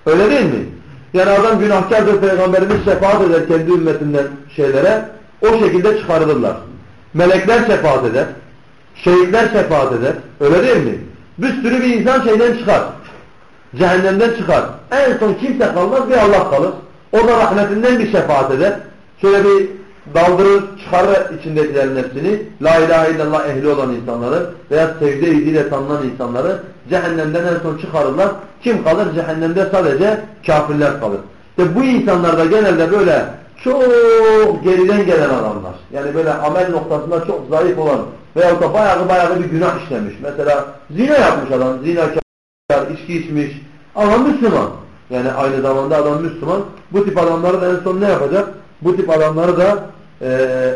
Öyle değil mi? Yani adam günahkardır Peygamberimiz şefaat eder kendi ümmetinden şeylere. O şekilde çıkarılırlar. Melekler şefaat eder. Şehitler şefaat eder. Öyle değil mi? Bir sürü bir insan şeyden çıkar. Cehennemden çıkar. En son kimse kalmaz bir Allah kalır. O da rahmetinden bir şefaat eder. Şöyle bir daldırır, çıkarır içindekilerin hepsini. La ilahe illallah ehli olan insanları veya sevdiği ilgiyle tanınan insanları cehennemden en son çıkarırlar. Kim kalır? Cehennemde sadece kafirler kalır. İşte bu insanlar da genelde böyle çok geriden gelen adamlar. Yani böyle amel noktasında çok zayıf olan veyahut da bayağı bayağı bir günah işlemiş. Mesela zina yapmış adam, zina içki içmiş ama Müslüman. Yani aynı zamanda adam Müslüman. Bu tip adamları da en son ne yapacak? Bu tip adamları da e,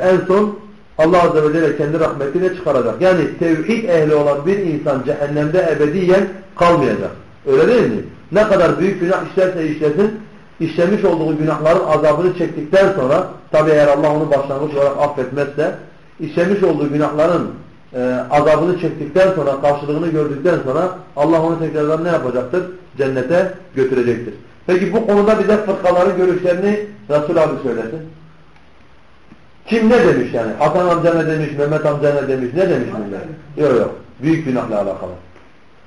en son Allah Azze ve Celle kendi rahmetiyle çıkaracak. Yani tevhid ehli olan bir insan cehennemde ebediyen kalmayacak. Öyle değil mi? Ne kadar büyük günah işlerse işlesin, işlemiş olduğu günahların azabını çektikten sonra, tabi eğer Allah onu başlangıç olarak affetmezse, işlemiş olduğu günahların e, azabını çektikten sonra, karşılığını gördükten sonra Allah onu tekrardan ne yapacaktır? Cennete götürecektir. Peki bu konuda bize fırkaların görüşlerini Resul abi söylesin. Kim ne demiş yani? Hasan amca ne demiş, Mehmet amca ne demiş, ne demiş bunlar? Yok yok. Büyük günahla alakalı.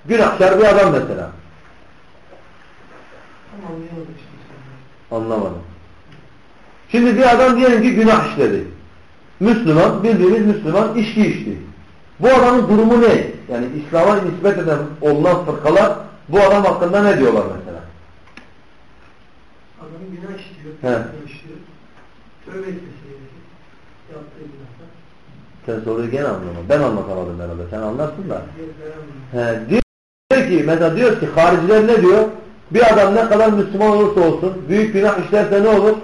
Günahkar bir adam mesela. Anlamadım. Şimdi bir adam diyelim ki günah işledi. Müslüman, bildiğimiz Müslüman içki içti. Bu adamın durumu ne? Yani İslam'a nispet eden olunan fırkalar bu adam hakkında ne diyorlar mesela? Adam günah işliyor, He. işliyor. Tövbe etmesi. Sen soruyu gene anlama. Ben anlatamadım herhalde. Sen anlarsın da. He, diyor ki mesela diyor ki hariciler ne diyor? Bir adam ne kadar Müslüman olursa olsun büyük günah işlerse ne olur?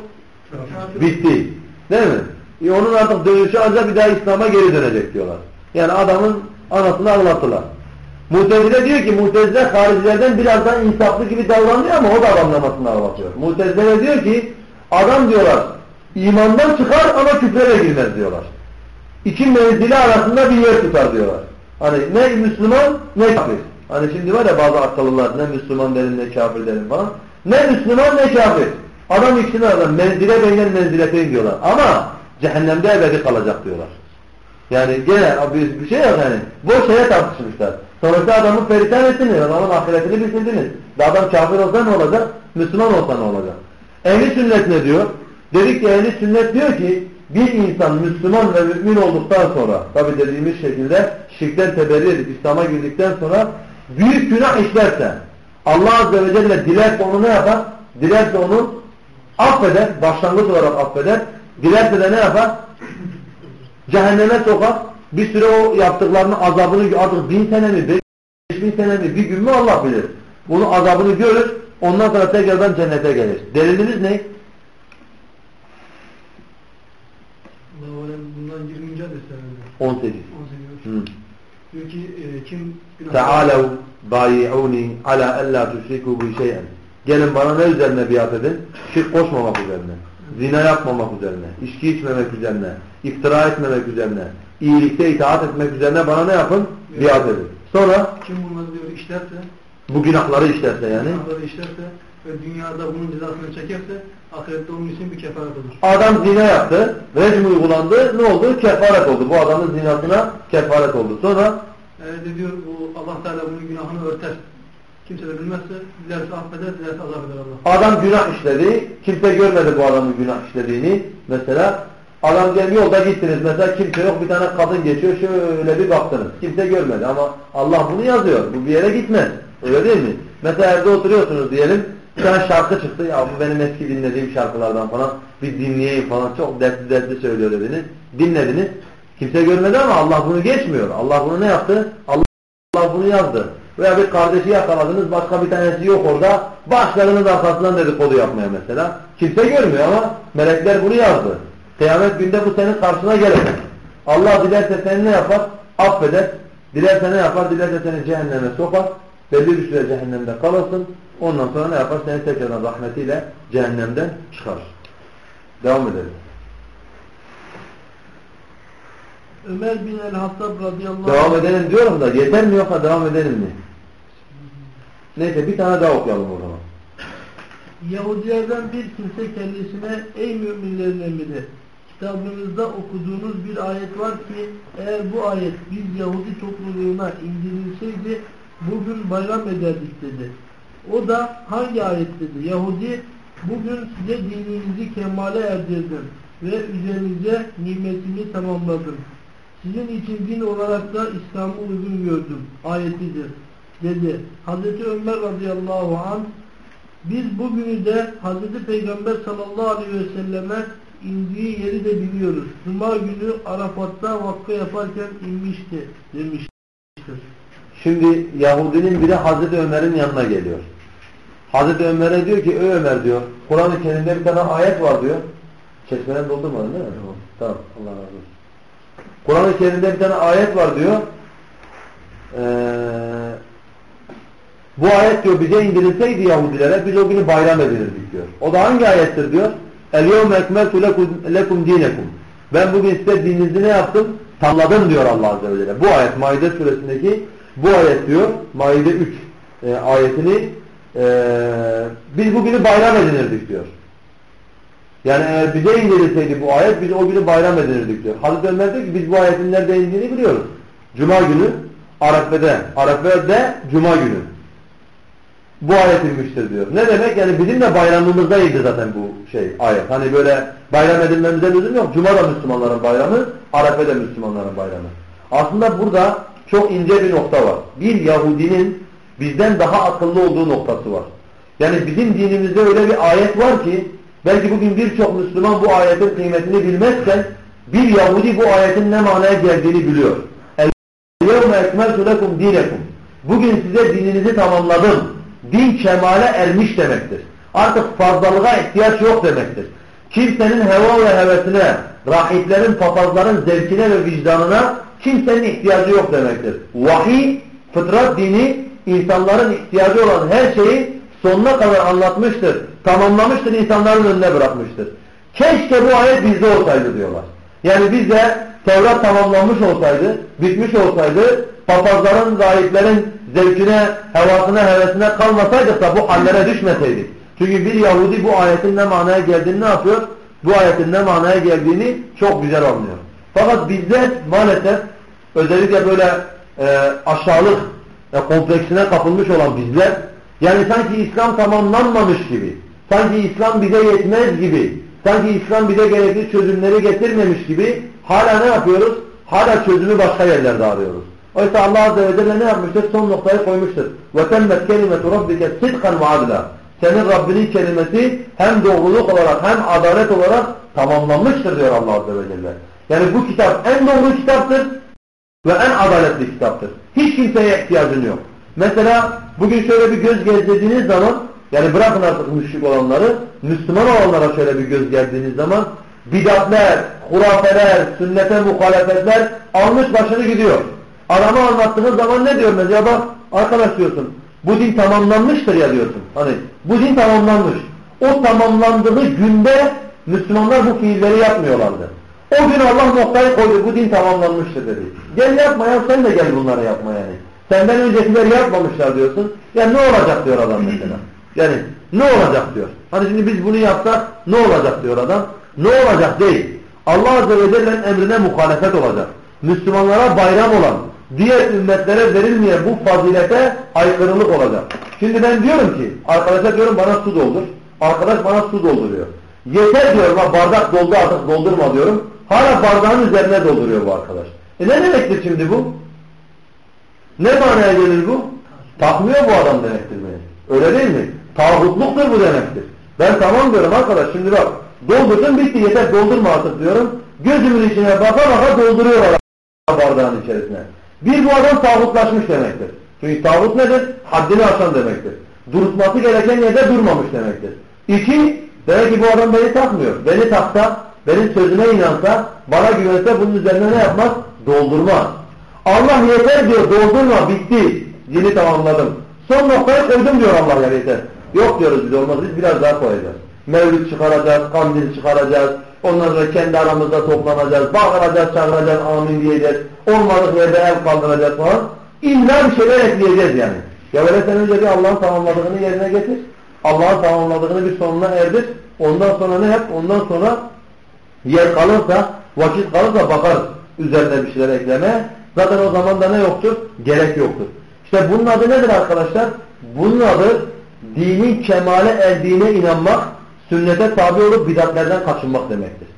Bitti. Değil mi? E onun artık dönüşü ancak bir daha İslam'a geri dönecek diyorlar. Yani adamın anasını ağlattılar. Mutezile diyor ki Mutezile haricilerden biraz daha insaflı gibi davranıyor ama o da adam namasını ağlatıyor. Mutezile diyor ki adam diyorlar imandan çıkar ama küfrere girmez diyorlar. İki menzili arasında bir yer tutar diyorlar. Hani ne Müslüman ne kafir. Hani şimdi var ya bazı akıllılar ne Müslüman derim ne kafir derim falan. Ne Müslüman ne kafir. Adam ikisini aradan menzile beynen menzileteyn diyorlar. Ama cehennemde ebedi kalacak diyorlar. Yani gene bir, bir şey yok yani. Boş şeye tartışmışlar. Sonuçta adamın peritan ettiniz, adamın ahiretini bitirdiniz. Adam kafir olsa ne olacak? Müslüman olsa ne olacak? Ehli sünnet ne diyor? Dedik ki ehli sünnet diyor ki bir insan Müslüman ve mümin olduktan sonra tabi dediğimiz şekilde şirkten teberri edip İslam'a girdikten sonra büyük günah işlerse Allah Azze ve Celle dilerse onu ne yapar? Dilerse onu affeder, başlangıç olarak affeder. Dilerse de ne yapar? Cehenneme sokar. Bir süre o yaptıklarının azabını artık bin sene mi, beş bin sene mi, bir gün mü Allah bilir. Bunun azabını görür. Ondan sonra tekrardan cennete gelir. Deliliniz ne? Allah alem bundan 20. hadis herhalde. 18. 18. Hı. Diyor ki e, kim günah Tealev bayi'uni ala alla tüşriku bi şey'en. Gelin bana ne üzerine biat edin? Şirk koşmamak üzerine. Zina yapmamak üzerine. içki içmemek üzerine. iftira etmemek üzerine. iyilikte itaat etmek üzerine bana ne yapın? Biat edin. Sonra kim bunları diyor işlerse, bu günahları işlerse yani. günahları işlerse ve dünyada bunun cezasını çekerse ahirette onun için bir kefaret olur. Adam zina yaptı. Rejim uygulandı. Ne oldu? Kefaret oldu. Bu adamın zinasına kefaret oldu. Sonra de diyor bu Allah Teala bunun günahını örter. Kimse de bilmezse dilerse affeder, dilerse azap eder Allah. Adam günah işledi. Kimse görmedi bu adamın günah işlediğini. Mesela adam diyelim yolda gittiniz. Mesela kimse yok bir tane kadın geçiyor. Şöyle bir baktınız. Kimse görmedi ama Allah bunu yazıyor. Bu bir yere gitmez. Öyle değil mi? Mesela evde oturuyorsunuz diyelim. Bir tane şarkı çıktı. Ya bu benim eski dinlediğim şarkılardan falan. Bir dinleyeyim falan. Çok dertli dertli söylüyor dediniz. Dinlediniz. Kimse görmedi ama Allah bunu geçmiyor. Allah bunu ne yaptı? Allah Allah bunu yazdı. Veya bir kardeşi yakaladınız başka bir tanesi yok orada. Başlarınız arkasından dedikodu yapmaya mesela. Kimse görmüyor ama melekler bunu yazdı. Kıyamet günde bu senin karşına gelecek. Allah dilerse seni ne yapar? Affeder. Dilerse ne yapar? Dilerse seni cehenneme sokar. Belli bir süre cehennemde kalırsın. Ondan sonra ne yapar? Seni tekrardan rahmetiyle cehennemden çıkar. Devam edelim. Ömer bin el-Hattab radıyallahu Devam edelim diyorum da yeter mi yoksa devam edelim mi? Neyse bir tane daha okuyalım o zaman. Yahudilerden bir kimse kendisine ey müminlerin emiri kitabınızda okuduğunuz bir ayet var ki eğer bu ayet biz Yahudi topluluğuna indirilseydi bugün bayram ederdik dedi. O da hangi ayet dedi? Yahudi bugün size dininizi kemale erdirdim ve üzerinize nimetimi tamamladım. Sizin için din olarak da İslam'ı uygun gördüm. Ayetidir. Dedi. Hazreti Ömer radıyallahu anh biz bugünü de Hazreti Peygamber sallallahu aleyhi ve selleme indiği yeri de biliyoruz. Cuma günü Arafat'ta vakka yaparken inmişti demiştir. Şimdi Yahudinin biri Hazreti Ömer'in yanına geliyor. Hazreti Ömer'e diyor ki ey Ömer diyor Kur'an-ı Kerim'de bir tane ayet var diyor. Çeşmeden doldurmadın değil mi? Tamam Allah razı olsun. Kur'an-ı Kerim'de bir tane ayet var diyor. Ee, bu ayet diyor bize indirilseydi Yahudilere biz o günü bayram edilirdik diyor. O da hangi ayettir diyor? El-yevme ekmeltu lekum dinekum. Ben bugün size dininizi ne yaptım? Tamladım diyor Allah Azze ve Celle. Bu ayet Maide suresindeki bu ayet diyor. Maide 3 e, ayetini e, biz bugünü bayram edinirdik diyor. Yani eğer bize indirilseydi bu ayet biz o günü bayram edinirdik diyor. Hazreti Ömer diyor ki biz bu ayetin nerede indiğini biliyoruz. Cuma günü Arafe'de. Arafe'de Cuma günü. Bu ayet inmiştir diyor. Ne demek? Yani bizim de bayramımızdaydı zaten bu şey ayet. Hani böyle bayram edilmemize lüzum yok. Cuma da Müslümanların bayramı, Arefe de Müslümanların bayramı. Aslında burada çok ince bir nokta var. Bir Yahudinin bizden daha akıllı olduğu noktası var. Yani bizim dinimizde öyle bir ayet var ki belki bugün birçok Müslüman bu ayetin kıymetini bilmezken bir Yahudi bu ayetin ne manaya geldiğini biliyor. Lekum dinekum. Bugün size dininizi tamamladım. Din kemale ermiş demektir. Artık fazlalığa ihtiyaç yok demektir. Kimsenin heva ve hevesine, rahiplerin, papazların zevkine ve vicdanına kimsenin ihtiyacı yok demektir. Vahiy, fıtrat dini insanların ihtiyacı olan her şeyi sonuna kadar anlatmıştır. Tamamlamıştır, insanların önüne bırakmıştır. Keşke bu ayet bizde olsaydı diyorlar. Yani bizde Tevrat tamamlanmış olsaydı, bitmiş olsaydı, papazların, rahiplerin zevkine, hevasına, hevesine kalmasaydık da bu hallere düşmeseydik. Çünkü bir Yahudi bu ayetin ne manaya geldiğini ne yapıyor? Bu ayetin ne manaya geldiğini çok güzel anlıyor. Fakat bizde maalesef özellikle böyle e, aşağılık e, kompleksine kapılmış olan bizler yani sanki İslam tamamlanmamış gibi, sanki İslam bize yetmez gibi, sanki İslam bize gerekli çözümleri getirmemiş gibi hala ne yapıyoruz? Hala çözümü başka yerlerde arıyoruz. Oysa Allah Azze ve Celle ne yapmıştır? Son noktayı koymuştur. وَتَمَّتْ كَلِمَةُ رَبِّكَ صِدْقًا وَعَدْلًا Senin Rabbinin kelimesi hem doğruluk olarak hem adalet olarak tamamlanmıştır diyor Allah Azze ve Celle. Yani bu kitap en doğru kitaptır ve en adaletli kitaptır. Hiç kimseye ihtiyacın yok. Mesela bugün şöyle bir göz gezdirdiğiniz zaman yani bırakın artık müşrik olanları Müslüman olanlara şöyle bir göz gezdirdiğiniz zaman bidatler, hurafeler, sünnete muhalefetler almış başını gidiyor. Adama anlattığın zaman ne diyor mesela bak arkadaş diyorsun bu din tamamlanmıştır ya diyorsun. Hani bu din tamamlanmış. O tamamlandığı günde Müslümanlar bu fiilleri yapmıyorlardı. O gün Allah noktayı koydu bu din tamamlanmıştır dedi. Gel yapma ya sen de gel bunları yapma yani. Senden öncekiler yapmamışlar diyorsun. Ya ne olacak diyor adam mesela. Yani ne olacak diyor. Hani şimdi biz bunu yapsak ne olacak diyor adam. Ne olacak değil. Allah Azze ve Celle'nin emrine muhalefet olacak. Müslümanlara bayram olan, diğer ümmetlere verilmeyen bu fazilete aykırılık olacak. Şimdi ben diyorum ki, arkadaşa diyorum bana su doldur. Arkadaş bana su dolduruyor. Yeter diyorum bardak doldu artık doldurma diyorum. Hala bardağın üzerine dolduruyor bu arkadaş. E ne demektir şimdi bu? Ne manaya gelir bu? Takmıyor bu adam demektir beni. Öyle değil mi? Tağutluktur bu demektir. Ben tamam diyorum arkadaş şimdi bak. Doldurdun bitti yeter doldurma artık diyorum. Gözümün içine baka baka dolduruyor adam bardağın içerisine. Bir bu adam tağutlaşmış demektir. Çünkü tağut nedir? Haddini aşan demektir. Durutması gereken yerde durmamış demektir. İki, demek ki bu adam beni takmıyor. Beni taksa, benim sözüme inansa, bana güvense bunun üzerine ne yapmaz? Doldurmaz. Allah yeter diyor, doldurma, bitti. Dini tamamladım. Son noktayı koydum diyor Allah ya yeter. Yok diyoruz biz olmaz, biz biraz daha koyacağız. Mevlüt çıkaracağız, kandil çıkaracağız. Ondan sonra kendi aramızda toplanacağız. Bağıracağız, çağıracağız, amin diyeceğiz. Olmadık yerde el kaldıracağız falan. İlla bir şeyler ekleyeceğiz yani. Ya böyle sen önce bir Allah'ın tamamladığını yerine getir. Allah'ın tamamladığını bir sonuna erdir. Ondan sonra ne yap? Ondan sonra yer kalırsa, vakit kalırsa bakarız üzerine bir şeyler ekleme. Zaten o zaman da ne yoktur? Gerek yoktur. İşte bunun adı nedir arkadaşlar? Bunun adı dinin kemale erdiğine inanmak, sünnete tabi olup bidatlerden kaçınmak demektir.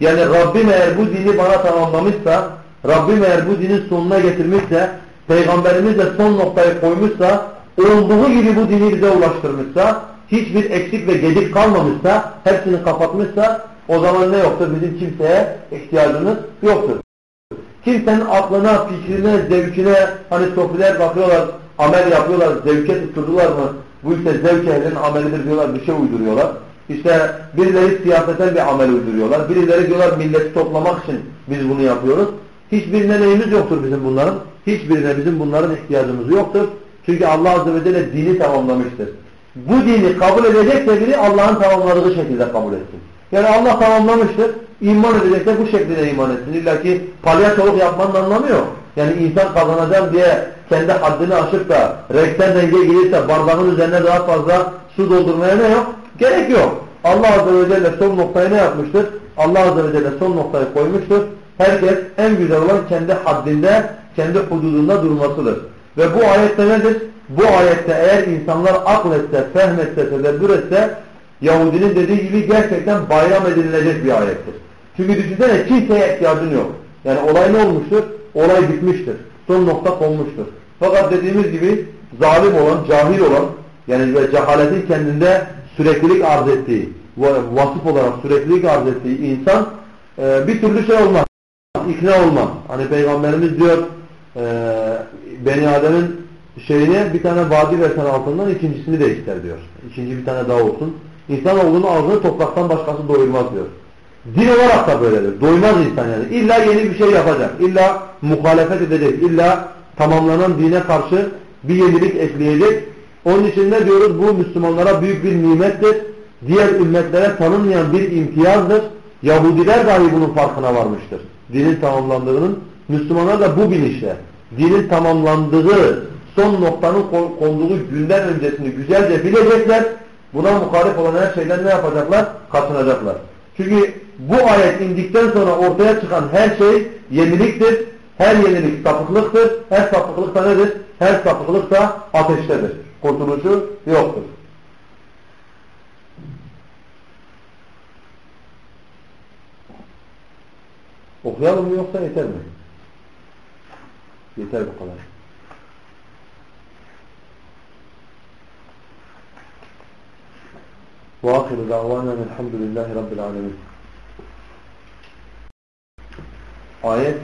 Yani Rabbim eğer bu dini bana tamamlamışsa, Rabbim eğer bu dinin sonuna getirmişse, Peygamberimiz de son noktayı koymuşsa, olduğu gibi bu dini bize ulaştırmışsa, hiçbir eksik ve gedik kalmamışsa, hepsini kapatmışsa, o zaman ne yoktur? Bizim kimseye ihtiyacımız yoktur. Kimsenin aklına, fikrine, zevkine, hani sofiler bakıyorlar, amel yapıyorlar, zevke tutturdular mı? Bu işte zevk ehlinin amelidir diyorlar, bir şey uyduruyorlar. İşte birileri siyaseten bir amel uyduruyorlar. Birileri diyorlar milleti toplamak için biz bunu yapıyoruz. Hiçbirine neyimiz yoktur bizim bunların. Hiçbirine bizim bunların ihtiyacımız yoktur. Çünkü Allah Azze ve Celle dini tamamlamıştır. Bu dini kabul edecekse biri Allah'ın tamamladığı şekilde kabul etsin. Yani Allah tamamlamıştır. İman edecekse bu şekilde iman etsin. İlla ki palyaçoluk yapmanın anlamı yok. Yani insan kazanacağım diye kendi haddini aşıp da renkten renge gelirse bardağın üzerine daha fazla su doldurmaya ne yok? Gerek yok. Allah Azze ve Celle son noktayı ne yapmıştır? Allah Azze ve Celle son noktayı koymuştur. Herkes en güzel olan kendi haddinde, kendi hududunda durmasıdır. Ve bu ayette nedir? Bu ayette eğer insanlar akletse, fehmetse, tedebbür etse Yahudinin dediği gibi gerçekten bayram edilecek bir ayettir. Çünkü düşünsene kimseye ihtiyacın yok. Yani olay ne olmuştur? Olay bitmiştir. Son nokta konmuştur. Fakat dediğimiz gibi zalim olan, cahil olan yani ve cehaletin kendinde süreklilik arz ettiği, vasıf olarak süreklilik arz ettiği insan e, bir türlü şey olmaz. ikna olmaz. Hani Peygamberimiz diyor e, Beni Adem'in şeyine bir tane vadi versen altından ikincisini de ister diyor. İkinci bir tane daha olsun. İnsanoğlunun ağzını topraktan başkası doyurmaz diyor. Din olarak da böyledir. Doymaz insan yani. İlla yeni bir şey yapacak. İlla muhalefet edecek. İlla tamamlanan dine karşı bir yenilik ekleyecek. Onun için ne diyoruz? Bu Müslümanlara büyük bir nimettir. Diğer ümmetlere tanınmayan bir imtiyazdır. Yahudiler dahi bunun farkına varmıştır. Dinin tamamlandığının. Müslümanlar da bu bilinçle dinin tamamlandığı son noktanın konduğu günden öncesini güzelce bilecekler. Buna muhalif olan her şeyden ne yapacaklar? Kaçınacaklar. Çünkü bu ayet indikten sonra ortaya çıkan her şey yeniliktir. Her yenilik sapıklıktır. Her sapıklık da nedir? Her sapıklık da ateştedir. Kurtuluşu yoktur. Okuyalım mı yoksa yeter mi? Yeter bu kadar. وآخر دعوانا الحمد لله رب العالمين. Ayet